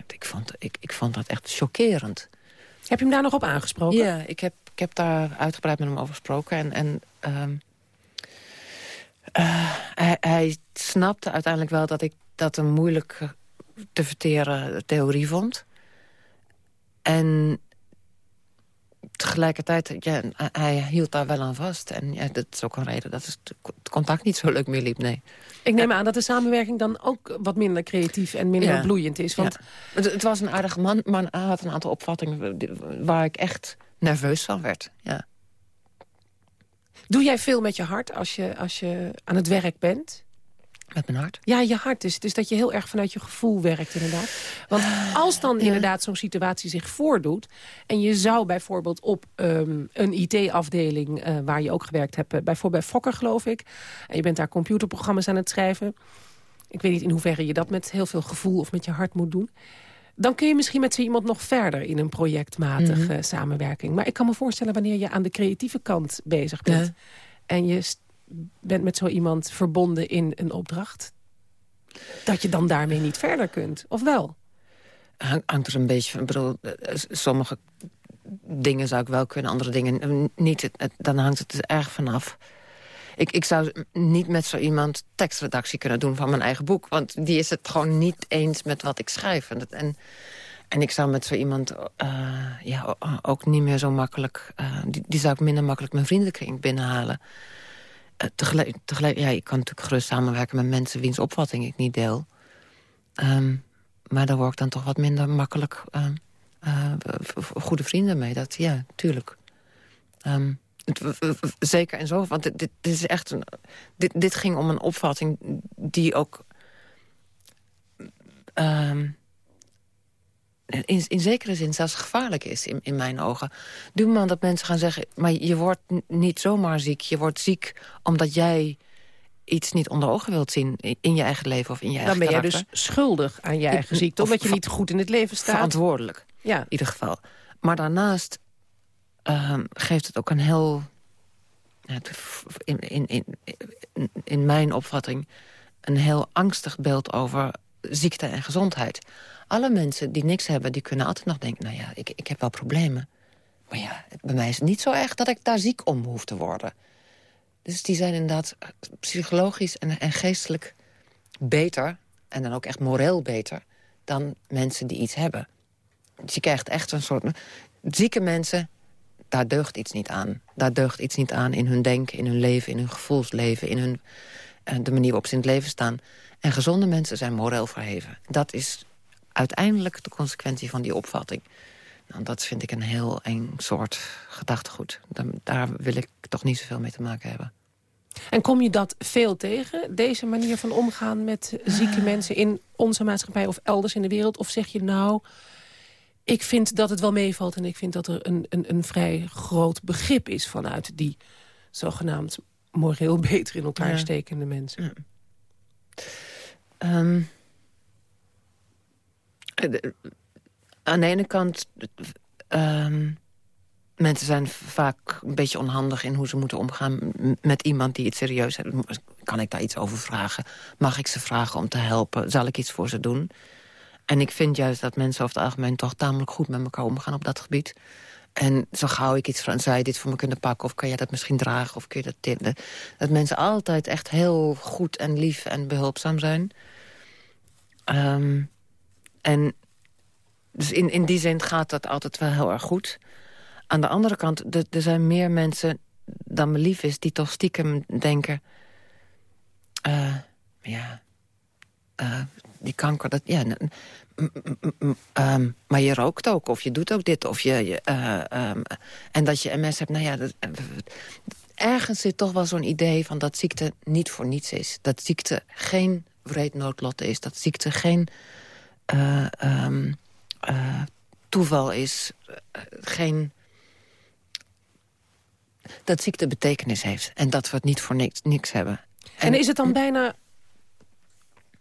Speaker 3: Ik vond, ik, ik vond dat echt chockerend.
Speaker 7: Heb je hem daar nog op aangesproken?
Speaker 3: Ja, ik heb, ik heb daar uitgebreid met hem over gesproken. En, en ehm, hij, hij snapte uiteindelijk wel dat ik dat een moeilijk te verteren theorie vond. En tegelijkertijd, ja, hij hield daar wel aan vast. En ja, dat is ook een reden dat het contact niet zo leuk meer liep, nee.
Speaker 7: Ik neem aan dat de samenwerking dan ook wat minder creatief en minder
Speaker 3: Ja.
Speaker 7: bloeiend is. Want
Speaker 3: Ja. Het, het was een aardige man, maar hij had een aantal opvattingen... waar ik echt nerveus van werd, ja.
Speaker 7: doe jij veel met je hart als je, als je aan het werk bent?
Speaker 3: Met mijn hart.
Speaker 7: Ja, je hart. Dus, dus dat je heel erg vanuit je gevoel werkt, inderdaad. Want als dan inderdaad zo'n situatie zich voordoet... en je zou bijvoorbeeld op ehm, een IT-afdeling... eh, waar je ook gewerkt hebt, eh, bijvoorbeeld bij Fokker, geloof ik... en je bent daar computerprogramma's aan het schrijven... ik weet niet in hoeverre je dat met heel veel gevoel of met je hart moet doen... dan kun je misschien met zo iemand nog verder in een projectmatige
Speaker 3: Mhm.
Speaker 7: samenwerking. Maar ik kan me voorstellen wanneer je aan de creatieve kant bezig bent... En je bent met zo iemand verbonden in een opdracht... dat je dan daarmee niet verder kunt, of wel?
Speaker 3: Hang- hangt er een beetje van. Eh, sommige dingen zou ik wel kunnen, andere dingen niet. Dan hangt het er erg vanaf. Ik, ik zou niet met zo iemand tekstredactie kunnen doen van mijn eigen boek. Want die is het gewoon niet eens met wat ik schrijf. En, en, ik zou met zo iemand eh, ja, ook niet meer zo makkelijk... eh, die, die zou ik minder makkelijk mijn vriendenkring binnenhalen. Eh, tegelijk, tegelijk, ja, ik kan natuurlijk gerust samenwerken met mensen... wiens opvatting ik niet deel. Ehm, maar daar word ik dan toch wat minder makkelijk v- goede vrienden mee. Dat, ja, tuurlijk. Ehm, zeker en zo, want dit, dit, is echt een, dit, dit ging om een opvatting die ook... in, in zekere zin zelfs gevaarlijk is in, in mijn ogen. Doe maar dat mensen gaan zeggen... maar je wordt niet zomaar ziek. Je wordt ziek omdat jij iets niet onder ogen wilt zien... in, je eigen leven of in je
Speaker 7: Dan
Speaker 3: eigen
Speaker 7: ben jij
Speaker 3: karakter.
Speaker 7: dus schuldig aan je eigen ziekte... omdat je niet goed in het leven staat.
Speaker 3: verantwoordelijk.
Speaker 7: Ja.
Speaker 3: In ieder geval. Maar daarnaast ehm, geeft het ook een heel... in, in, in, in mijn opvatting een heel angstig beeld over ziekte en gezondheid. Alle mensen die niks hebben, die kunnen altijd nog denken... nou ja, ik, ik heb wel problemen. Maar ja, bij mij is het niet zo erg dat ik daar ziek om hoef te worden. Dus die zijn inderdaad psychologisch en, en geestelijk beter... en dan ook echt moreel beter dan mensen die iets hebben. Dus je krijgt echt een soort... Zieke mensen, daar deugt iets niet aan. Daar deugt iets niet aan in hun denken, in hun leven, in hun gevoelsleven... in hun, eh, de manier waarop ze in het leven staan. En gezonde mensen zijn moreel verheven. Dat is uiteindelijk de consequentie van die opvatting. Nou, dat vind ik een heel eng soort gedachtegoed. Daar, wil ik toch niet zoveel mee te maken hebben.
Speaker 7: En kom je dat veel tegen, deze manier van omgaan met zieke mensen... in onze maatschappij of elders in de wereld? Of zeg je nou, ik vind dat het wel meevalt... en ik vind dat er een, een, een vrij groot begrip is vanuit die zogenaamd moreel beter in elkaar
Speaker 3: Ja.
Speaker 7: stekende mensen?
Speaker 3: Ehm, eh, de- aan de ene kant... ehm, mensen zijn vaak een beetje onhandig in hoe ze moeten omgaan... met iemand die het serieus heeft. Kan ik daar iets over vragen? Mag ik ze vragen om te helpen? Zal ik iets voor ze doen? En ik vind juist dat mensen over het algemeen... toch tamelijk goed met elkaar omgaan op dat gebied. En zo gauw ik iets van, zou je dit voor me kunnen pakken... of kan jij dat misschien dragen, of kun je dat tillen? Dat mensen altijd echt heel goed en lief en behulpzaam zijn. Ehm, en dus in, in die zin gaat dat altijd wel heel erg goed. Aan de andere kant, er- zijn meer mensen dan me lief is... die toch stiekem denken... eh, ja, eh, die kanker, dat... Ja, ehm, maar je rookt ook, of je doet ook dit, of je... je, eh, ehm, en dat je MS hebt, nou ja... Dat, ergens zit toch wel zo'n idee van dat ziekte niet voor niets is. Dat ziekte geen wreed noodlot is. Dat ziekte geen eh, ehm, eh, toeval is. eh, geen... Dat ziekte betekenis heeft. En dat we het niet voor niks, niks hebben.
Speaker 7: En is het dan bijna,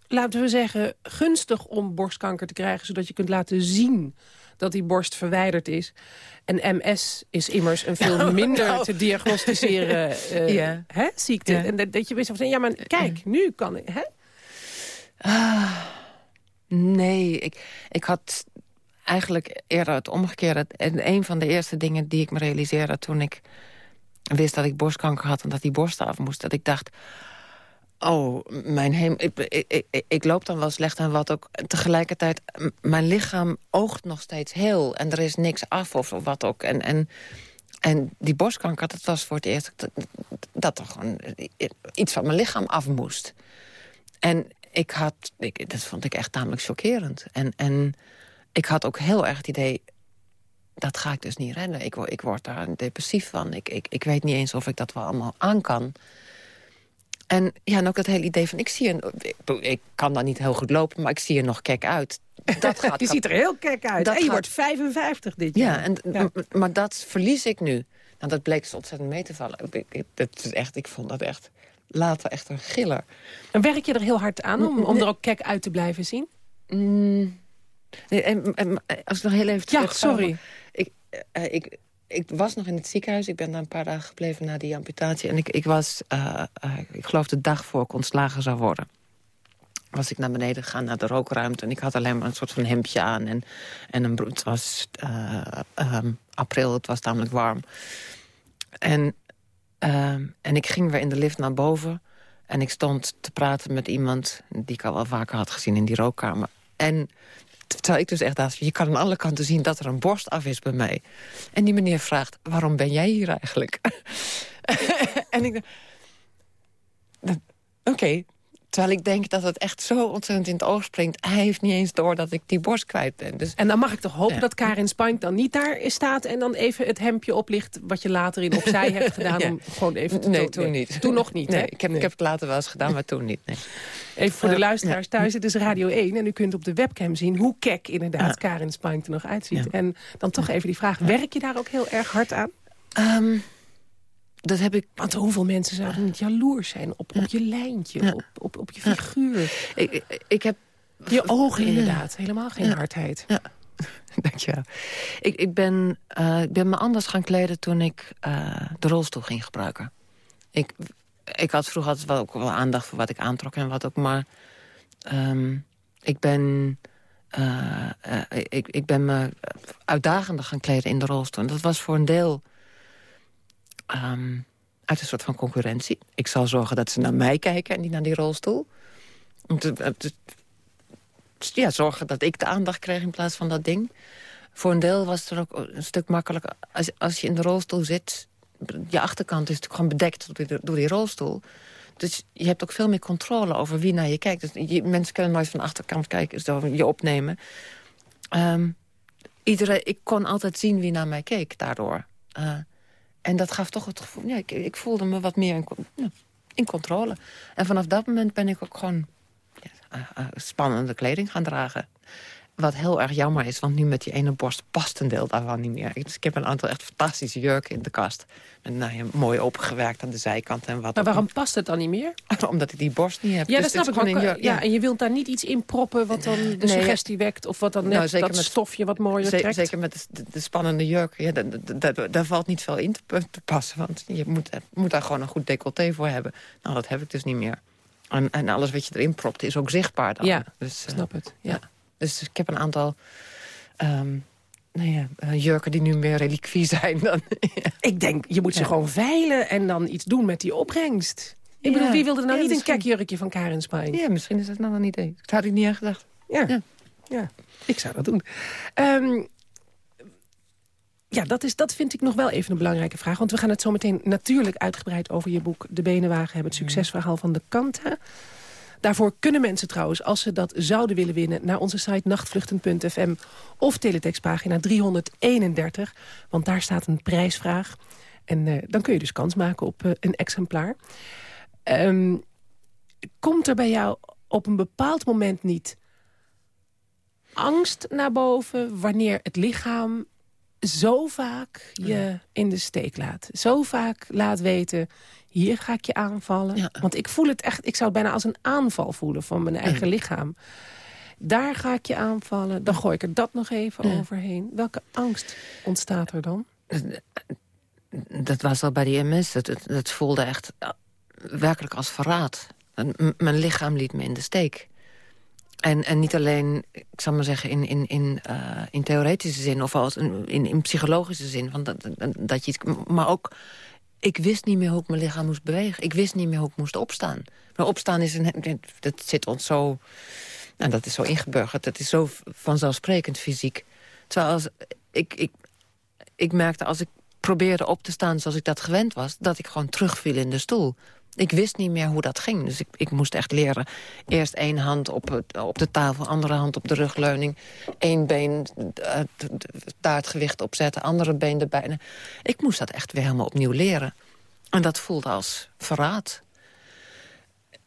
Speaker 7: laten we zeggen, gunstig om borstkanker te krijgen... zodat je kunt laten zien dat die borst verwijderd is? En MS is immers een veel minder
Speaker 3: nou.
Speaker 7: te diagnosticeren eh,
Speaker 3: Ja.
Speaker 7: hè, ziekte.
Speaker 3: Ja.
Speaker 7: En dat, dat je wist van, ja, maar kijk, nu kan ik... Hè?
Speaker 3: Ah, nee, ik, ik had eigenlijk eerder het omgekeerde. En een van de eerste dingen die ik me realiseerde toen ik wist dat ik borstkanker had... en dat die borst af moest, dat ik dacht... Oh, mijn hemel. Ik, ik, ik, ik loop dan wel slecht en wat ook. Tegelijkertijd, mijn lichaam oogt nog steeds heel. En er is niks af of, wat ook. En, en, en die borstkanker, dat was voor het eerst... dat, dat er gewoon iets van mijn lichaam af moest. En ik had... Ik, dat vond ik echt tamelijk chockerend. En, en ik had ook heel erg het idee... dat ga ik dus niet redden. Ik, ik word daar depressief van. Ik, ik, ik weet niet eens of ik dat wel allemaal aan kan... En ja, en ook het hele idee van, ik zie er, ik, kan dan niet heel goed lopen, maar ik zie er nog kek uit. Dat gaat,
Speaker 7: Je ziet er heel kek uit.
Speaker 3: Dat
Speaker 7: en je
Speaker 3: gaat-
Speaker 7: wordt 55 dit jaar.
Speaker 3: Ja, en, maar dat verlies ik nu. Nou, dat bleek dus ontzettend mee te vallen. Ik, ik, dat is echt, ik vond dat echt later echt een giller.
Speaker 7: En werk je er heel hard aan om, om er ook kek uit te blijven zien?
Speaker 3: Mm, nee, en, en- als ik nog heel even
Speaker 7: Ja,
Speaker 3: terug
Speaker 7: sorry.
Speaker 3: Ik, eh, ik, ik was nog in het ziekenhuis. Ik ben daar een paar dagen gebleven na die amputatie. En ik, ik was, eh, eh, ik geloof de dag voor ik ontslagen zou worden... was ik naar beneden gegaan, naar de rookruimte. En ik had alleen maar een soort van hemdje aan. En, en een broek. Het was eh, ehm, april, het was tamelijk warm. En, ehm, en ik ging weer in de lift naar boven. En ik stond te praten met iemand die ik al wel vaker had gezien in die rookkamer. En terwijl ik dus echt dacht, je kan aan alle kanten zien dat er een borst af is bij mij. En die meneer vraagt, waarom ben jij hier eigenlijk? en ik dacht, "Dat- oké. Terwijl ik denk dat het echt zo ontzettend in het oog springt. Hij heeft niet eens door dat ik die borst kwijt ben. Dus
Speaker 7: En dan mag ik toch hopen
Speaker 3: Ja.
Speaker 7: dat Karin Spank dan niet daar staat... en dan even het hemdje oplicht wat je later in opzij hebt gedaan...
Speaker 3: Ja.
Speaker 7: om gewoon even te
Speaker 3: nee, toen niet.
Speaker 7: Toen nog niet,
Speaker 3: Nee,
Speaker 7: hè?
Speaker 3: ik, heb,
Speaker 7: Nee.
Speaker 3: ik heb het later wel eens gedaan, maar toen niet. Nee.
Speaker 7: Even voor de
Speaker 3: Ja.
Speaker 7: luisteraars thuis, het is Radio 1... en u kunt op de webcam zien hoe kek inderdaad Karin Spank er nog uitziet. En dan toch even die vraag, werk je daar ook heel erg hard aan?
Speaker 3: Ehm, dat heb ik...
Speaker 7: Want hoeveel mensen zouden niet jaloers zijn op, op je lijntje,
Speaker 3: Ja.
Speaker 7: op, op, op je figuur.
Speaker 3: Ik, ik, heb...
Speaker 7: Je ogen
Speaker 3: Ja.
Speaker 7: inderdaad, helemaal geen
Speaker 3: Ja.
Speaker 7: hardheid.
Speaker 3: Dankjewel. Ik, ik, ben, eh, ik ben me anders gaan kleden toen ik eh, de rolstoel ging gebruiken. Ik, ik had vroeger altijd wel, ook wel aandacht voor wat ik aantrok en wat ook, maar... ehm, ik ben... eh, ik, ik ben me uitdagender gaan kleden in de rolstoel. En dat was voor een deel ehm, uit een soort van concurrentie. Ik zal zorgen dat ze naar mij kijken en niet naar die rolstoel. Om te- eh, ja, zorgen dat ik de aandacht kreeg in plaats van dat ding. Voor een deel was het ook een stuk makkelijker. Als, als je in de rolstoel zit, je achterkant is natuurlijk gewoon bedekt door die, rolstoel. Dus je hebt ook veel meer controle over wie naar je kijkt. Dus mensen kunnen nooit van de achterkant kijken, zo je opnemen. Ehm, iedereen, ik kon altijd zien wie naar mij keek daardoor. Eh, en dat gaf toch het gevoel... Ja, ik, ik voelde me wat meer in, in controle. En vanaf dat moment ben ik ook gewoon ja, eh, eh, spannende kleding gaan dragen. Wat heel erg jammer is, want nu met die ene borst past een deel daarvan niet meer. Dus ik heb een aantal echt fantastische jurken in de kast. Met nou, ja, mooi opengewerkt aan de zijkant en wat.
Speaker 7: Maar
Speaker 3: ook.
Speaker 7: waarom past het dan niet meer?
Speaker 3: Omdat ik die borst niet heb.
Speaker 7: Ja,
Speaker 3: Dus
Speaker 7: dat snap ik. ja. en je wilt daar niet iets in proppen wat dan de
Speaker 3: Nee,
Speaker 7: suggestie wekt... of wat dan net
Speaker 3: Nou, zeker
Speaker 7: dat
Speaker 3: met-
Speaker 7: stofje wat mooier trekt?
Speaker 3: Zeker met de, de, de spannende jurk. Ja, da- da- da- daar valt niet veel in te, te passen. Want je moet, moet daar gewoon een goed decolleté voor hebben. Nou, dat heb ik dus niet meer. En, en alles wat je erin propt is ook zichtbaar dan.
Speaker 7: Ja,
Speaker 3: dus, eh,
Speaker 7: snap het. Ja.
Speaker 3: Dus ik heb een aantal ehm, nou ja, eh, jurken die nu meer reliquie zijn. Dan,
Speaker 7: Ik denk, je moet ze
Speaker 3: Ja.
Speaker 7: gewoon veilen en dan iets doen met die opbrengst. Ik bedoel, wie wilde nou
Speaker 3: Ja,
Speaker 7: niet een kekjurkje van Karen Spijn?
Speaker 3: ja, misschien is dat nou een idee. Dat had ik niet aan gedacht.
Speaker 7: Ja.
Speaker 3: Ja.
Speaker 7: Ja. ik zou dat doen. Ehm, ja, dat, is, dat vind ik nog wel even een belangrijke vraag. Want we gaan het zo meteen natuurlijk uitgebreid over je boek... De Benenwagen hebben, het succesverhaal van de Kanta. Daarvoor kunnen mensen trouwens, als ze dat zouden willen winnen... naar onze site nachtvluchten.fm of teletextpagina 331. Want daar staat een prijsvraag. En eh, dan kun je dus kans maken op eh, een exemplaar. Ehm, komt er bij jou op een bepaald moment niet angst naar boven... wanneer het lichaam zo vaak je in de steek laat. Zo vaak laat weten, hier ga ik je aanvallen.
Speaker 3: Ja.
Speaker 7: Want ik voel het echt, ik zou het bijna als een aanval voelen van mijn eigen lichaam. Daar ga ik je aanvallen, dan gooi ik er dat nog even overheen. Welke angst ontstaat er dan?
Speaker 3: Dat was al bij die MS. Het, het voelde echt eh, werkelijk als verraad. Mijn lichaam liet me in de steek. En, en niet alleen, ik zal maar zeggen, in, in, in, eh, in theoretische zin... of als in, in, psychologische zin, van dat, dat- je iets, maar ook... ik wist niet meer hoe ik mijn lichaam moest bewegen. Ik wist niet meer hoe ik moest opstaan. Nou, opstaan is een, dat zit ons zo... Nou, dat is zo ingeburgerd. Dat is zo vanzelfsprekend fysiek. Terwijl als, ik, ik, ik merkte als ik probeerde op te staan zoals ik dat gewend was... dat ik gewoon terugviel in de stoel. Ik wist niet meer hoe dat ging. Dus ik, ik moest echt leren. Eerst één hand op, het, op de tafel, andere hand op de rugleuning. Eén been daar het gewicht op zetten, andere been erbij. Ik moest dat echt weer helemaal opnieuw leren. En dat voelde als verraad.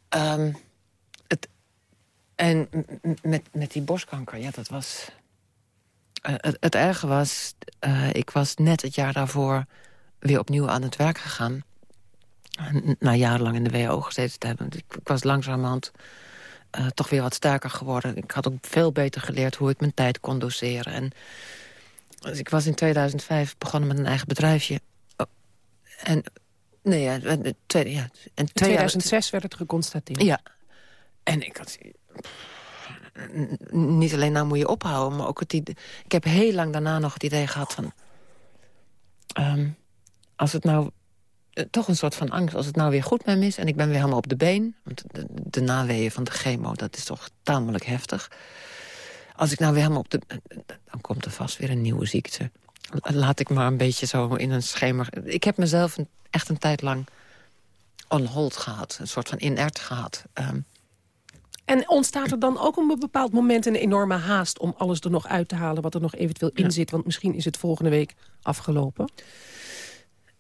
Speaker 3: Um, het, en met, met die borstkanker, ja, dat was... Uh, het, het erge was, uh, ik was net het jaar daarvoor weer opnieuw aan het werk gegaan na jarenlang in de WHO gezeten te hebben. Ik, was langzamerhand uh, toch weer wat sterker geworden. Ik had ook veel beter geleerd hoe ik mijn tijd kon doseren. En, dus ik was in 2005 begonnen met een eigen bedrijfje. Oh, en, nee, ja, tweede, ja,
Speaker 7: en in 2006 werd het geconstateerd.
Speaker 3: Ja. En ik had... Niet alleen nou moet je ophouden, maar ook het idee... Ik heb heel lang daarna nog het idee gehad van... Um, als het nou eh, toch een soort van angst. Als het nou weer goed met me is en ik ben weer helemaal op de been... want de, de naweeën van de chemo, dat is toch tamelijk heftig. Als ik nou weer helemaal op de... dan komt er vast weer een nieuwe ziekte. Laat ik maar een beetje zo in een schemer... Ik heb mezelf een, echt een tijd lang on hold gehad. Een soort van inert gehad. Um,
Speaker 7: en ontstaat er dan ook op een bepaald moment een enorme haast... om alles er nog uit te halen wat er nog eventueel in zit? Want misschien is het volgende week afgelopen.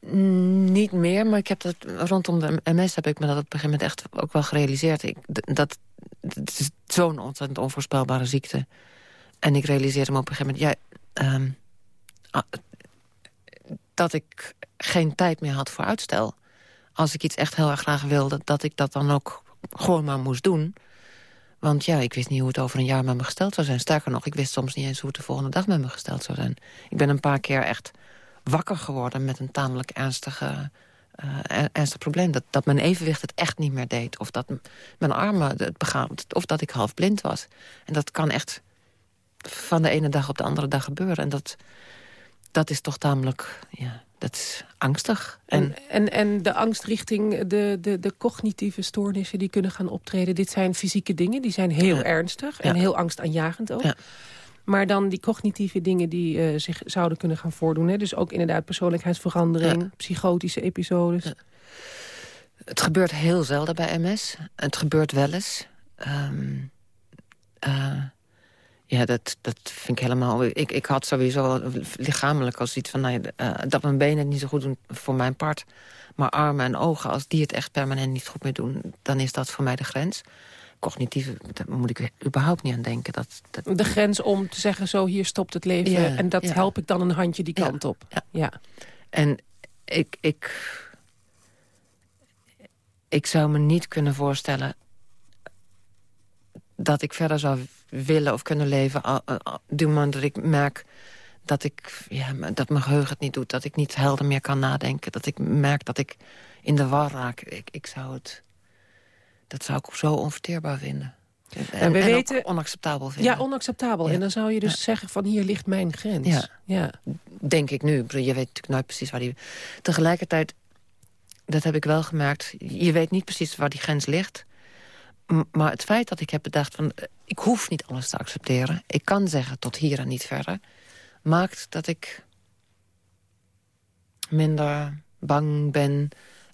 Speaker 3: Niet meer, maar ik heb dat, rondom de MS heb ik me dat op een gegeven moment echt ook wel gerealiseerd. Ik, dat, het is zo'n ontzettend onvoorspelbare ziekte. En ik realiseerde me op een gegeven moment... Ja, um, dat ik geen tijd meer had voor uitstel. Als ik iets echt heel erg graag wilde, dat ik dat dan ook gewoon maar moest doen. Want ja, ik wist niet hoe het over een jaar met me gesteld zou zijn. Sterker nog, ik wist soms niet eens hoe het de volgende dag met me gesteld zou zijn. Ik ben een paar keer echt wakker geworden met een tamelijk ernstige, uh, ernstig probleem. Dat, dat mijn evenwicht het echt niet meer deed. Of dat mijn armen het begaan, of dat ik half blind was. En dat kan echt van de ene dag op de andere dag gebeuren. En dat, dat is toch tamelijk... Ja, dat is angstig.
Speaker 7: En, en, en de angst richting de, de, de cognitieve stoornissen die kunnen gaan optreden... dit zijn fysieke dingen, die zijn heel ernstig en heel angstaanjagend ook. Ja. Maar dan die cognitieve dingen die uh, zich zouden kunnen gaan voordoen. Hè? Dus ook inderdaad persoonlijkheidsverandering, psychotische episodes.
Speaker 3: Het gebeurt heel zelden bij MS. Het gebeurt wel eens. Um, uh, ja, dat, dat vind ik helemaal... Ik, ik had sowieso lichamelijk als iets van... Nou, uh, dat mijn benen het niet zo goed doen voor mijn part. Maar armen en ogen, als die het echt permanent niet goed meer doen... dan is dat voor mij de grens cognitieve, daar moet ik überhaupt niet aan denken. Dat,
Speaker 7: dat... De grens om te zeggen, zo hier stopt het leven... en dat help ik dan een handje die kant op. Ja.
Speaker 3: En ik, ik, ik zou me niet kunnen voorstellen... dat ik verder zou willen of kunnen leven... moment dat ik merk dat, ik, ja, dat mijn geheugen het niet doet. Dat ik niet helder meer kan nadenken. Dat ik merk dat ik in de war raak. Ik, ik zou het dat zou ik zo onverteerbaar vinden. En, we weten, onacceptabel vinden.
Speaker 7: Ja, onacceptabel. En dan zou je dus zeggen van hier ligt mijn grens.
Speaker 3: Ja, ja. denk ik nu. Je weet natuurlijk nooit precies waar die... Tegelijkertijd, dat heb ik wel gemerkt... je weet niet precies waar die grens ligt. Maar het feit dat ik heb bedacht van... Eh, ik hoef niet alles te accepteren. Ik kan zeggen tot hier en niet verder. Maakt dat ik minder bang ben...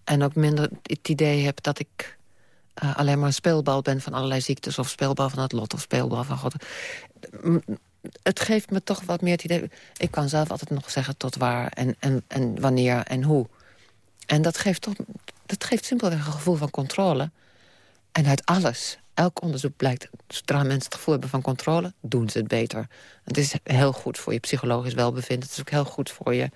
Speaker 3: en ook minder het idee heb dat ik uh, alleen maar speelbal ben van allerlei ziektes... of speelbal van het lot of speelbal van God. Het geeft me toch wat meer het idee... ik kan zelf altijd nog zeggen tot waar en, en, en wanneer en hoe. En dat geeft, toch, dat geeft simpelweg een gevoel van controle. En uit alles, elk onderzoek blijkt... zodra mensen het gevoel hebben van controle, doen ze het beter. Het is heel goed voor je psychologisch welbevinden. Het is ook heel goed voor je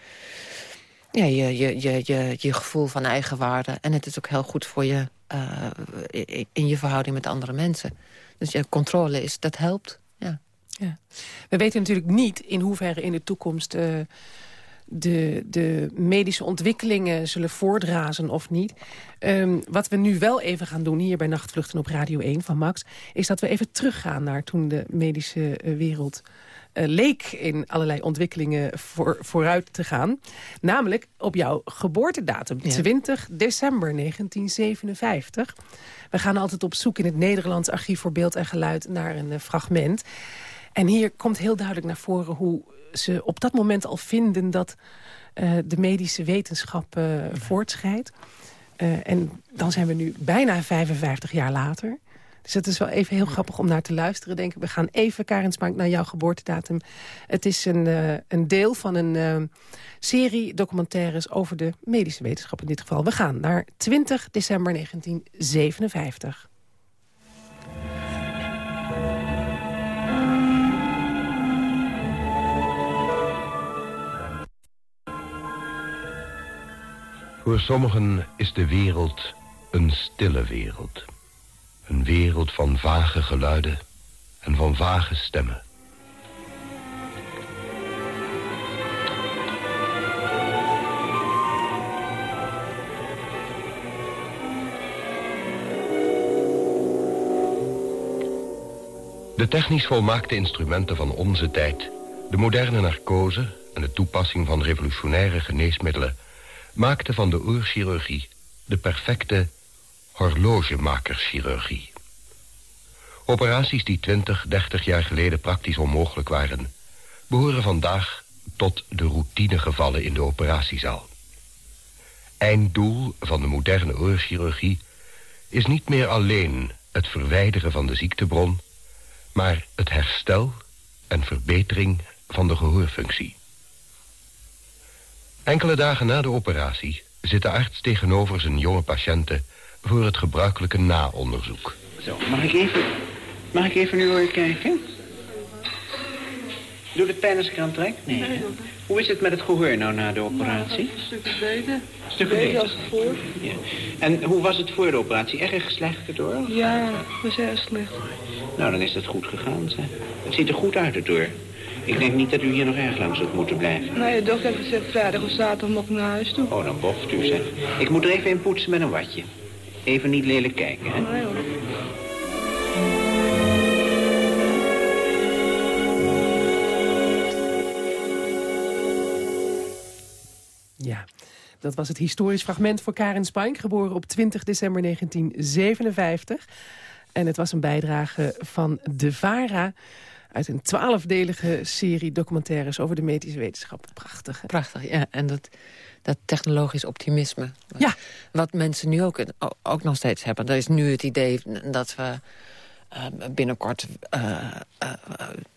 Speaker 3: ja, je, je, je, je, je gevoel van eigenwaarde. En het is ook heel goed voor je uh, in je verhouding met andere mensen. Dus je controle is, dat helpt. Ja.
Speaker 7: Ja. We weten natuurlijk niet in hoeverre in de toekomst... Uh, de, de medische ontwikkelingen zullen voordrazen of niet. Um, wat we nu wel even gaan doen hier bij Nachtvluchten op Radio 1 van Max... is dat we even teruggaan naar toen de medische wereld eh, leek in allerlei ontwikkelingen voor, vooruit te gaan. Namelijk op jouw geboortedatum, 20 december 1957. We gaan altijd op zoek in het Nederlands Archief voor Beeld en Geluid naar een eh, fragment. En hier komt heel duidelijk naar voren hoe ze op dat moment al vinden... dat uh, de medische wetenschap uh, voortschrijdt. Uh, en dan zijn we nu bijna 55 jaar later. Dus het is wel even heel grappig om naar te luisteren. Denk ik. We gaan even, Karin Spank, naar jouw geboortedatum. Het is een, uh, een deel van een uh, serie documentaires over de medische wetenschap in dit geval. We gaan naar 20 december 1957.
Speaker 8: Voor sommigen is de wereld een stille wereld. Een wereld van vage geluiden en van vage stemmen. De technisch volmaakte instrumenten van onze tijd... de moderne narcose en de toepassing van revolutionaire geneesmiddelen... maakten van de oorchirurgie de perfecte horlogemakerschirurgie. Operaties die 20, 30 jaar geleden praktisch onmogelijk waren... behoren vandaag tot de routinegevallen in de operatiezaal. Einddoel van de moderne oorchirurgie is niet meer alleen het verwijderen van de ziektebron... maar het herstel en verbetering van de gehoorfunctie. Enkele dagen na de operatie zit de arts tegenover zijn jonge patiënten voor het gebruikelijke naonderzoek.
Speaker 9: Zo, mag ik even, mag ik even nu horen kijken? Doet het pijn als ik aan trek? Nee. nee Hoe is het met het gehoor nou na de operatie?
Speaker 10: Nou, een stukje beter. Een
Speaker 9: stukje beter?
Speaker 10: als voor.
Speaker 9: Ja. En hoe was het voor de operatie? Erg slecht door?
Speaker 10: Ja, was erg slecht.
Speaker 9: Nou, dan is het goed gegaan, zeg. Het ziet er goed uit, het door. Ik denk niet dat u hier nog erg lang zult moeten blijven.
Speaker 10: Nee, de dokter heeft gezegd vrijdag of zaterdag mag ik naar huis toe.
Speaker 9: Oh, dan boft u, zeg. Ik moet er even in poetsen met een watje. Even niet lelijk kijken, hè?
Speaker 7: Ja, dat was het historisch fragment voor Karin Spank... geboren op 20 december 1957. En het was een bijdrage van De Vara uit een twaalfdelige serie documentaires over de medische wetenschap. Prachtig. Hè?
Speaker 3: Prachtig, ja. En dat, dat technologisch optimisme.
Speaker 7: Ja.
Speaker 3: Wat mensen nu ook, ook nog steeds hebben. Er is nu het idee dat we uh, binnenkort uh, uh,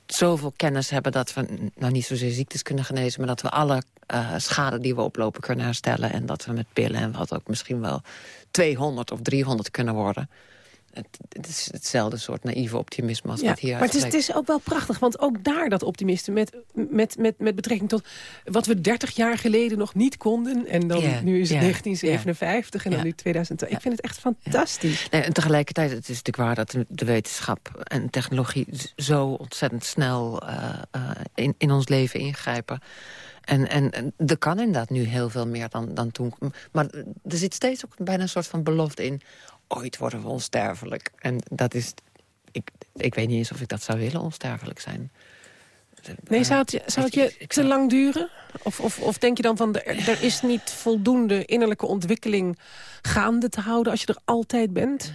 Speaker 3: zoveel kennis hebben... dat we nou niet zozeer ziektes kunnen genezen... maar dat we alle schade die we oplopen kunnen herstellen... en dat we met pillen en wat ook misschien wel 200 of 300 kunnen worden... Het, het, is hetzelfde soort naïeve optimisme als
Speaker 7: ja,
Speaker 3: wat hier
Speaker 7: Maar het is, het is, ook wel prachtig, want ook daar dat optimisme... Met, met, met, met betrekking tot wat we 30 jaar geleden nog niet konden... en dan nu is het
Speaker 3: ja,
Speaker 7: 1957 en dan nu 2002. Ik vind het echt fantastisch.
Speaker 3: Nee, en tegelijkertijd, het is natuurlijk waar dat de- wetenschap en technologie zo ontzettend snel eh, eh, in, in ons leven ingrijpen. En, en, en er kan inderdaad nu heel veel meer dan, dan toen. Maar er zit steeds ook bijna een soort van belofte in. Ooit worden we onsterfelijk. En dat is... Ik, ik weet niet eens of ik dat zou willen, onsterfelijk zijn.
Speaker 7: Nee, zou het, zou het je te lang duren? Of, of, of denk je dan van, er, er is niet voldoende innerlijke ontwikkeling gaande te houden... als je er altijd bent?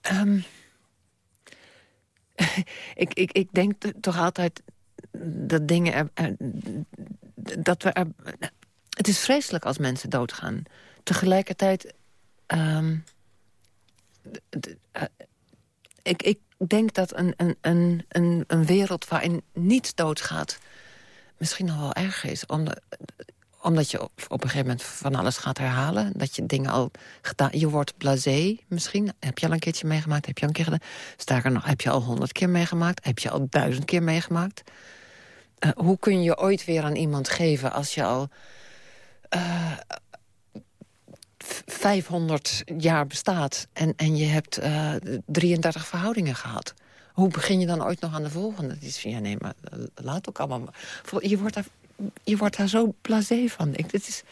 Speaker 3: Ehm, ik, ik, ik denk toch altijd dat dingen... Er- dat we er, het is vreselijk als mensen doodgaan. Tegelijkertijd... eh, ik, ik denk dat een, een, een, een, wereld waarin niets doodgaat... misschien nog wel erger is. Omdat, je op, een gegeven moment van alles gaat herhalen. Dat je dingen al gedaan... Je wordt blasé misschien. Heb je al een keertje meegemaakt? Heb je al een keer gedaan? Sterker nog, heb je al honderd keer meegemaakt? Heb je al duizend keer meegemaakt? Eh, hoe kun je ooit weer aan iemand geven als je al... eh, 500 jaar bestaat en, en je hebt eh 33 verhoudingen gehad. Hoe begin je dan ooit nog aan de volgende? Het is van, ja, nee, maar eh, laat ook allemaal. Je wordt daar, je wordt daar zo blasé van. Ik, dit is,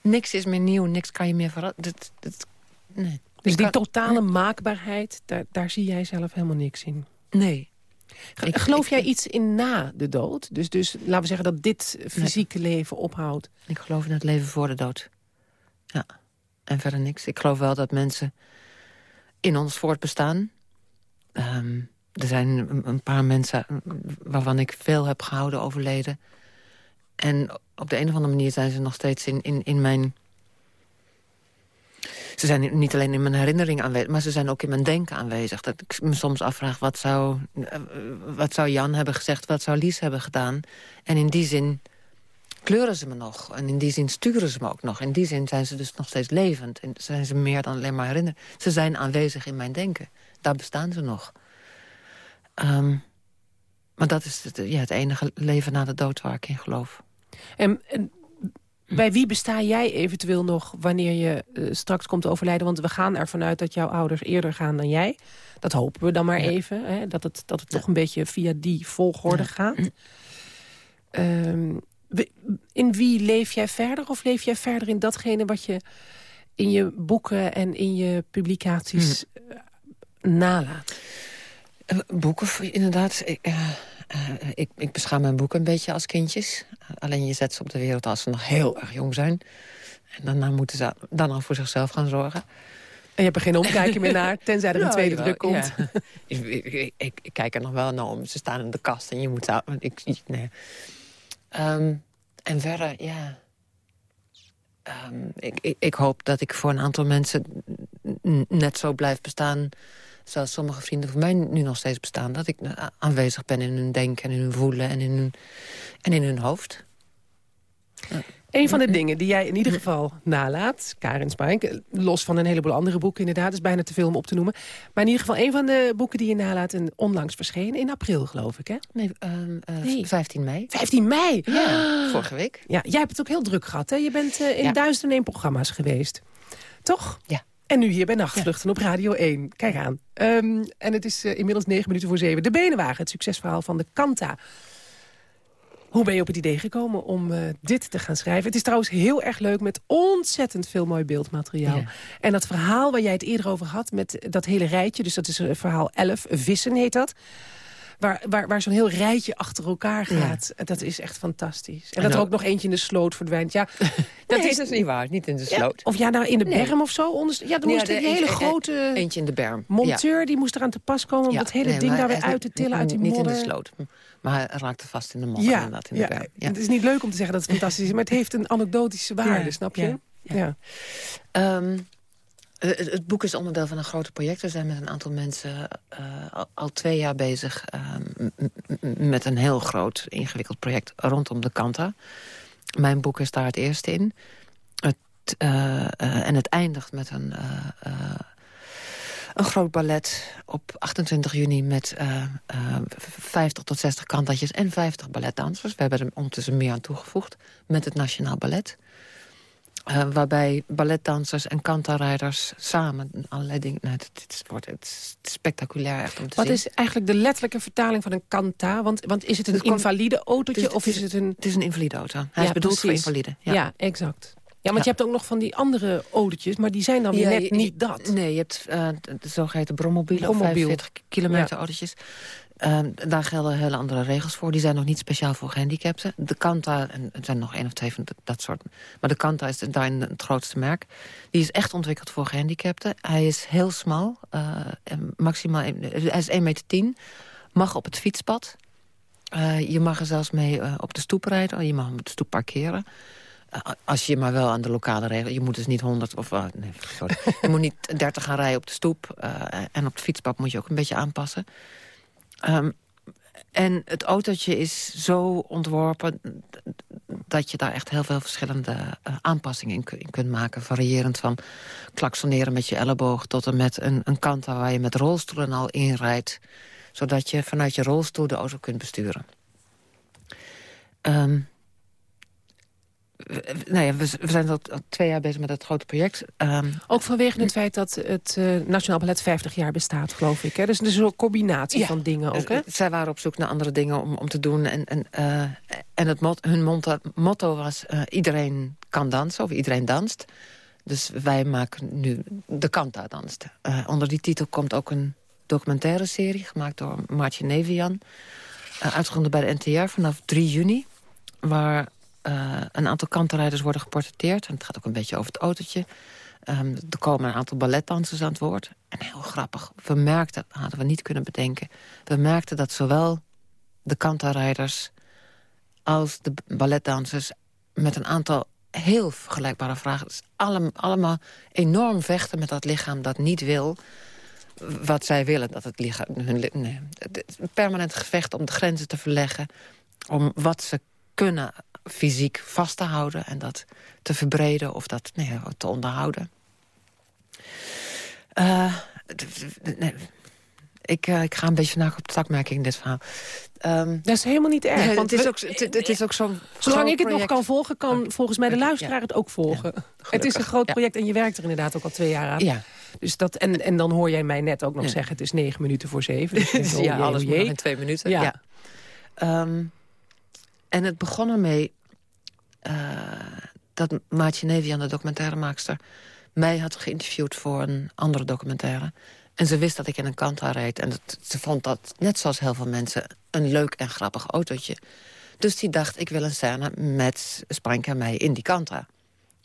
Speaker 3: niks is meer nieuw, niks kan je meer veranderen. Dit, nee.
Speaker 7: Dus die totale maakbaarheid, daar, daar zie jij zelf helemaal niks in.
Speaker 3: Nee. Ik-
Speaker 7: Geloof
Speaker 3: ik-
Speaker 7: jij iets in na de dood? Dus, dus laten we zeggen dat dit fysieke leven ophoudt.
Speaker 3: Ik geloof in het leven voor de dood. Ja, en verder niks. Ik geloof wel dat mensen in ons voortbestaan. Ehm er zijn een, een paar mensen waarvan ik veel heb gehouden overleden. En op de een of andere manier zijn ze nog steeds in, in, in mijn... Ze zijn niet alleen in mijn herinnering aanwezig, maar ze zijn ook in mijn denken aanwezig. Dat ik me soms afvraag, wat zou, eh, wat zou Jan hebben gezegd, wat zou Lies hebben gedaan? En in die zin kleuren ze me nog. En in die zin sturen ze me ook nog. In die zin zijn ze dus nog steeds levend. En zijn ze meer dan alleen maar herinneren. Ze zijn aanwezig in mijn denken. Daar bestaan ze nog. Ehm, maar dat is het, ja, het enige leven na de dood waar ik in geloof.
Speaker 7: En, en bij wie besta jij eventueel nog wanneer je eh, straks komt overlijden? Want we gaan ervan uit dat jouw ouders eerder gaan dan jij. Dat hopen we dan maar even. Hè, dat het, dat het toch een beetje via die volgorde gaat. We- in wie leef jij verder? Of leef jij verder in datgene wat je in je boeken en in je publicaties eh, nalaat?
Speaker 3: Eh, Boeken, inderdaad. Ik, eh, eh, ik, ik beschouw mijn boeken een beetje als kindjes. Alleen je zet ze op de wereld als ze nog heel erg jong zijn. En daarna moeten ze dan al voor zichzelf gaan zorgen.
Speaker 7: En je hebt er geen omkijken meer naar, tenzij er een
Speaker 3: Nou,
Speaker 7: tweede
Speaker 3: jawel,
Speaker 7: druk komt.
Speaker 3: ja. ik, ik, kijk er nog wel naar om. Ze staan in de kast en je moet... Ik, nee. Ehm, en verder, ja... Ehm, ik, ik, ik hoop dat ik voor een aantal mensen net zo blijf bestaan... zoals sommige vrienden van mij nu nog steeds bestaan. Dat ik aanwezig ben in hun denken en in hun voelen en in hun, en in hun hoofd.
Speaker 7: Een van de dingen die jij in ieder geval nalaat, Karin Spijk... eh, los van een heleboel andere boeken inderdaad, is bijna te veel om op te noemen. Maar in ieder geval een van de boeken die je nalaat... en onlangs verschenen, in april geloof ik, hè?
Speaker 3: Nee, ehm, eh,
Speaker 7: Nee.
Speaker 3: 15 mei.
Speaker 7: 15 mei?
Speaker 3: Ja, vorige week.
Speaker 7: Ja, jij hebt het ook heel druk gehad, hè? Je bent eh, in
Speaker 3: Ja.
Speaker 7: duizend en één programma's geweest. Toch?
Speaker 3: Ja.
Speaker 7: En nu hier bij Nachtvluchten op Radio 1. Kijk aan. Ehm, en het is inmiddels negen minuten voor zeven. De Benenwagen, het succesverhaal van de Kanta. Hoe ben je op het idee gekomen om eh, dit te gaan schrijven? Het is trouwens heel erg leuk met ontzettend veel mooi beeldmateriaal.
Speaker 3: Ja.
Speaker 7: En dat verhaal waar jij het eerder over had met dat hele rijtje... dus dat is eh, verhaal 11, Vissen heet dat... Waar, waar, waar zo'n heel rijtje achter elkaar
Speaker 3: Ja.
Speaker 7: gaat. Dat is echt fantastisch. En,
Speaker 3: En
Speaker 7: dat er
Speaker 3: ook-
Speaker 7: nog eentje in de sloot verdwijnt. Ja,
Speaker 3: Dat is dus niet waar, niet in de
Speaker 7: ja,
Speaker 3: sloot.
Speaker 7: Of ja, nou in de
Speaker 3: Nee.
Speaker 7: berm of zo. Onder, ja, dan moest een hele
Speaker 3: eentje-
Speaker 7: grote
Speaker 3: Eentje in de berm.
Speaker 7: monteur... die moest eraan te pas komen om dat hele ding daar weer uit te
Speaker 3: niet-
Speaker 7: tillen uit die
Speaker 3: Niet
Speaker 7: modder.
Speaker 3: in de sloot. Maar hij raakte vast in de modder
Speaker 7: Ja,
Speaker 3: inderdaad, in de
Speaker 7: ja, het is niet leuk om te zeggen dat het fantastisch is... maar het heeft een anekdotische waarde,
Speaker 3: Ja,
Speaker 7: snap je?
Speaker 3: ja. Ehm, eh, het, het boek is onderdeel van een groot project. We zijn met een aantal mensen eh, al, al twee jaar bezig... ehm, met een heel groot, ingewikkeld project rondom de Kanta. Mijn boek is daar het eerste in. Het, eh, eh, en het eindigt met een, een groot ballet op 28 juni... met eh, eh, 50 tot 60 kantatjes en 50 balletdansers. We hebben er ondertussen meer aan toegevoegd met het Nationaal Ballet... Eh, waarbij balletdansers en kantarrijders samen allerlei dingen... Nou, het, het, wordt, het is spectaculair echt om te
Speaker 7: Wat
Speaker 3: zien.
Speaker 7: is eigenlijk de letterlijke vertaling van een kanta? Want, want is het een
Speaker 3: Het
Speaker 7: invalide autootje
Speaker 3: het is-
Speaker 7: of is het een...
Speaker 3: Het is een invalide auto. Hij
Speaker 7: Ja,
Speaker 3: is bedoeld
Speaker 7: precies.
Speaker 3: voor invaliden.
Speaker 7: Ja, exact. Ja, want je hebt ook nog van die andere autootjes... maar die zijn dan weer net
Speaker 3: je-
Speaker 7: niet dat.
Speaker 3: Nee, je hebt eh, de zogeheten brommobielen, of
Speaker 7: Brommobiel.
Speaker 3: 45 kilometer autootjes. Eh, daar gelden hele andere regels voor. Die zijn nog niet speciaal voor gehandicapten. De Kanta, en er zijn nog één of twee van dat- soort... maar de Kanta is daarin het grootste merk. Die is echt ontwikkeld voor gehandicapten. Hij is heel smal, en maximaal, hij is 1,10 meter. Mag op het fietspad. Je mag er zelfs mee op de stoep rijden. Je mag hem op de stoep parkeren. Als je maar wel aan de lokale regels... Je moet dus niet 100 of... eh, nee, sorry. je moet niet 30 gaan rijden op de stoep. eh, en op het fietspad moet je ook een beetje aanpassen. Ehm, en het autootje is zo ontworpen... dat je daar echt heel veel verschillende eh, aanpassingen in, kun- in kunt maken. Variërend van klaksoneren met je elleboog... tot en met een, een kant waar je met rolstoelen al inrijdt. Zodat je vanuit je rolstoel de auto kunt besturen. We- nou ja, we, we zijn al, al twee jaar bezig met dat grote project. Ehm,
Speaker 7: Ook vanwege het feit dat het eh, Nationaal Ballet 50 jaar bestaat, geloof ik. Hè? Dus het is een combinatie
Speaker 3: Ja.
Speaker 7: van dingen ook, hè?
Speaker 3: Eh, Zij waren op zoek naar andere dingen om, om te doen. En, en, eh, en het mot, hun motto, motto was... iedereen kan dansen, of iedereen danst. Dus wij maken nu de Kanta danst. Onder die titel komt ook een documentaire serie, gemaakt door Maartje Nevian. Uitgezonden bij de NTR vanaf 3 juni. Waar uh, een aantal kantenrijders worden geportretteerd. En het gaat ook een beetje over het autootje. Um, er komen een aantal balletdansers aan het woord. En heel grappig, we merkten, hadden we niet kunnen bedenken... we merkten dat zowel de kantenrijders als de balletdansers... met een aantal heel vergelijkbare vragen. Dus allemaal, allemaal enorm vechten met dat lichaam dat niet wil wat zij willen. Dat het lichaam, hun, permanent gevecht om de grenzen te verleggen. Om wat ze kunnen fysiek vast te houden en dat te verbreden of dat nee, te onderhouden. Uh, nee, ik, uh, ik ga een beetje vandaag op de takmerking in dit verhaal.
Speaker 7: Um, dat is helemaal niet erg.
Speaker 3: want het is ook, het, het is ook zo'n
Speaker 7: Zolang ik het nog kan volgen, kan volgens mij de luisteraar het ook volgen. het is een groot project en je werkt er inderdaad ook al twee jaar aan.
Speaker 3: Ja.
Speaker 7: Dus dat, en, en dan hoor jij mij net ook nog zeggen... het is negen minuten voor zeven. Dus
Speaker 3: ja, oh, alles moet in twee minuten. Ja. Um, en het begon ermee uh, dat Maatje Nevian, de documentairemaakster... mij had geïnterviewd voor een andere documentaire. En ze wist dat ik in een Kanta reed. En ze vond dat, net zoals heel veel mensen, een leuk en grappig autootje. Dus die dacht, ik wil een scène met Sprank en mij in die Kanta.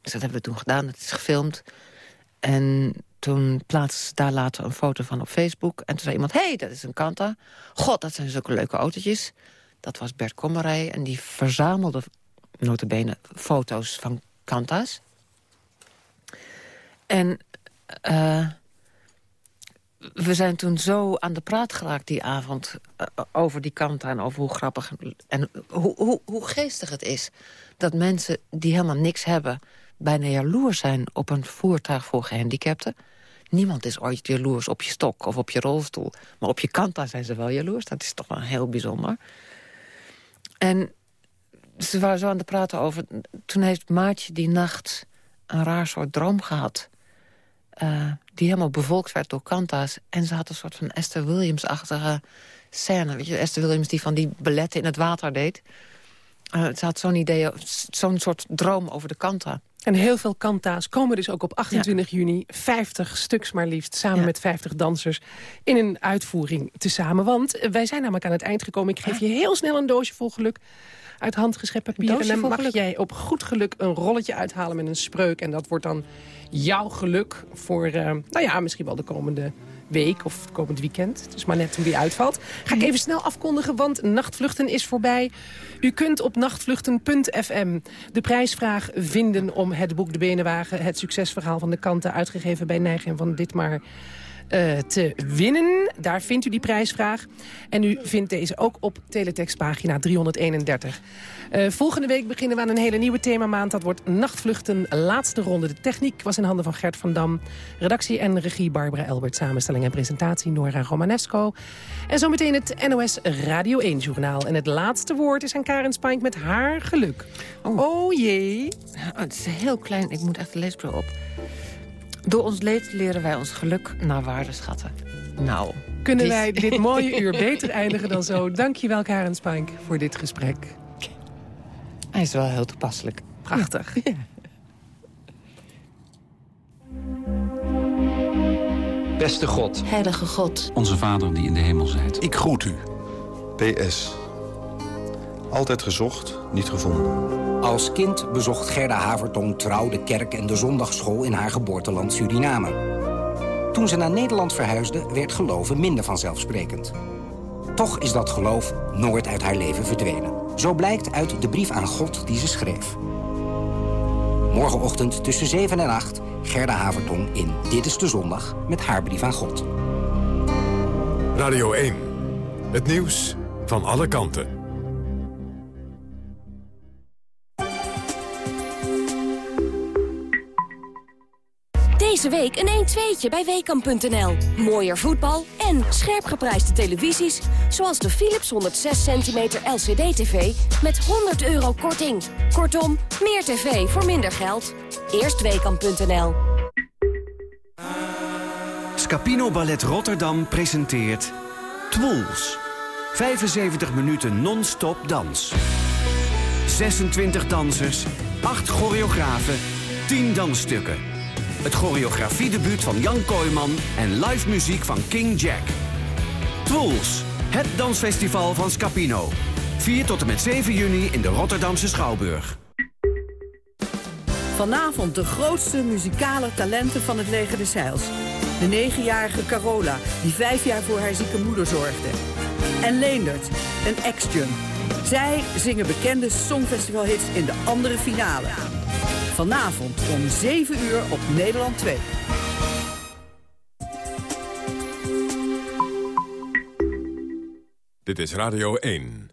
Speaker 3: Dus dat hebben we toen gedaan, het is gefilmd. En toen plaatste daar later een foto van op Facebook. En toen zei iemand, hé, hey, dat is een Kanta. God, dat zijn zulke leuke autootjes. Dat was Bert Kommerij en die verzamelde notabene foto's van Kanta's. En uh, we zijn toen zo aan de praat geraakt die avond... Uh, over die Kanta en over hoe grappig en hoe, hoe, hoe geestig het is... dat mensen die helemaal niks hebben bijna jaloers zijn op een voertuig voor gehandicapten. Niemand is ooit jaloers op je stok of op je rolstoel. Maar op je kanta zijn ze wel jaloers. Dat is toch wel heel bijzonder. En ze waren zo aan het praten over... Toen heeft Maatje die nacht een raar soort droom gehad. Uh, die helemaal bevolkt werd door kanta's. En ze had een soort van Esther Williams-achtige scène. Weet je, Esther Williams die van die balletten in het water deed. Uh, ze had zo'n idee, zo'n soort droom over de kanta.
Speaker 7: En heel veel kanta's komen dus ook op 28 juni. 50 stuks maar liefst, samen met 50 dansers... in een uitvoering tezamen. Want wij zijn namelijk aan het eind gekomen. Ik geef je heel snel een doosje vol geluk uit handgeschept papier. En dan mag geluk. jij op goed geluk een rolletje uithalen met een spreuk. En dat wordt dan jouw geluk voor, uh, nou ja, misschien wel de komende week of komend weekend. Het is maar net hoe die uitvalt. Ga ik even snel afkondigen, want Nachtvluchten is voorbij. U kunt op nachtvluchten.fm de prijsvraag vinden om het boek De Benenwagen... het succesverhaal van de kanten, uitgegeven bij Nijgen van Ditmar uh, te winnen. Daar vindt u die prijsvraag. En u vindt deze ook op teletextpagina 331. Uh, volgende week beginnen we aan een hele nieuwe themamaand. Dat wordt Nachtvluchten, laatste ronde. De techniek was in handen van Gert van Dam. Redactie en regie Barbara Elbert. Samenstelling en presentatie Nora Romanesco. En zometeen het NOS Radio 1-journaal. En het laatste woord is aan Karen Spink met haar geluk. Oh, oh jee.
Speaker 3: Oh, het is heel klein. Ik moet echt de leesbril op. Door ons leed leren wij ons geluk naar waarde schatten. Nou,
Speaker 7: Kunnen wij dit mooie uur beter eindigen dan zo? Dankjewel, Karen Spank, voor dit gesprek.
Speaker 3: Hij is wel heel toepasselijk.
Speaker 7: Prachtig. Ja.
Speaker 11: Beste God.
Speaker 12: Heilige God.
Speaker 13: Onze Vader die in de hemel zijt.
Speaker 14: Ik groet u. PS. Altijd gezocht, niet gevonden.
Speaker 15: Als kind bezocht Gerda Havertong trouw de kerk en de zondagschool in haar geboorteland Suriname. Toen ze naar Nederland verhuisde, werd geloven minder vanzelfsprekend. Toch is dat geloof nooit uit haar leven verdwenen. Zo blijkt uit de brief aan God die ze schreef. Morgenochtend tussen 7 en 8, Gerda Havertong in Dit is de Zondag met haar brief aan God.
Speaker 5: Radio 1, het nieuws van alle kanten.
Speaker 16: Deze week een 1-2'tje bij Weekamp.nl. Mooier voetbal en scherp geprijsde televisies... zoals de Philips 106 cm LCD-TV met 100 euro korting. Kortom, meer tv voor minder geld. Eerst Weekamp.nl.
Speaker 17: Scapino Ballet Rotterdam presenteert... Twools. 75 minuten non-stop dans. 26 dansers, 8 choreografen, 10 dansstukken... Het choreografiedebuut van Jan Kooijman en live muziek van King Jack. Twools, het dansfestival van Scapino. 4 tot en met 7 juni in de Rotterdamse Schouwburg.
Speaker 12: Vanavond de grootste muzikale talenten van het leger des Heils. De negenjarige Carola, die vijf jaar voor haar zieke moeder zorgde. En Leendert, een ex-jun. Zij zingen bekende songfestivalhits in de andere finale. Vanavond om 7 uur op Nederland 2.
Speaker 5: Dit is Radio 1.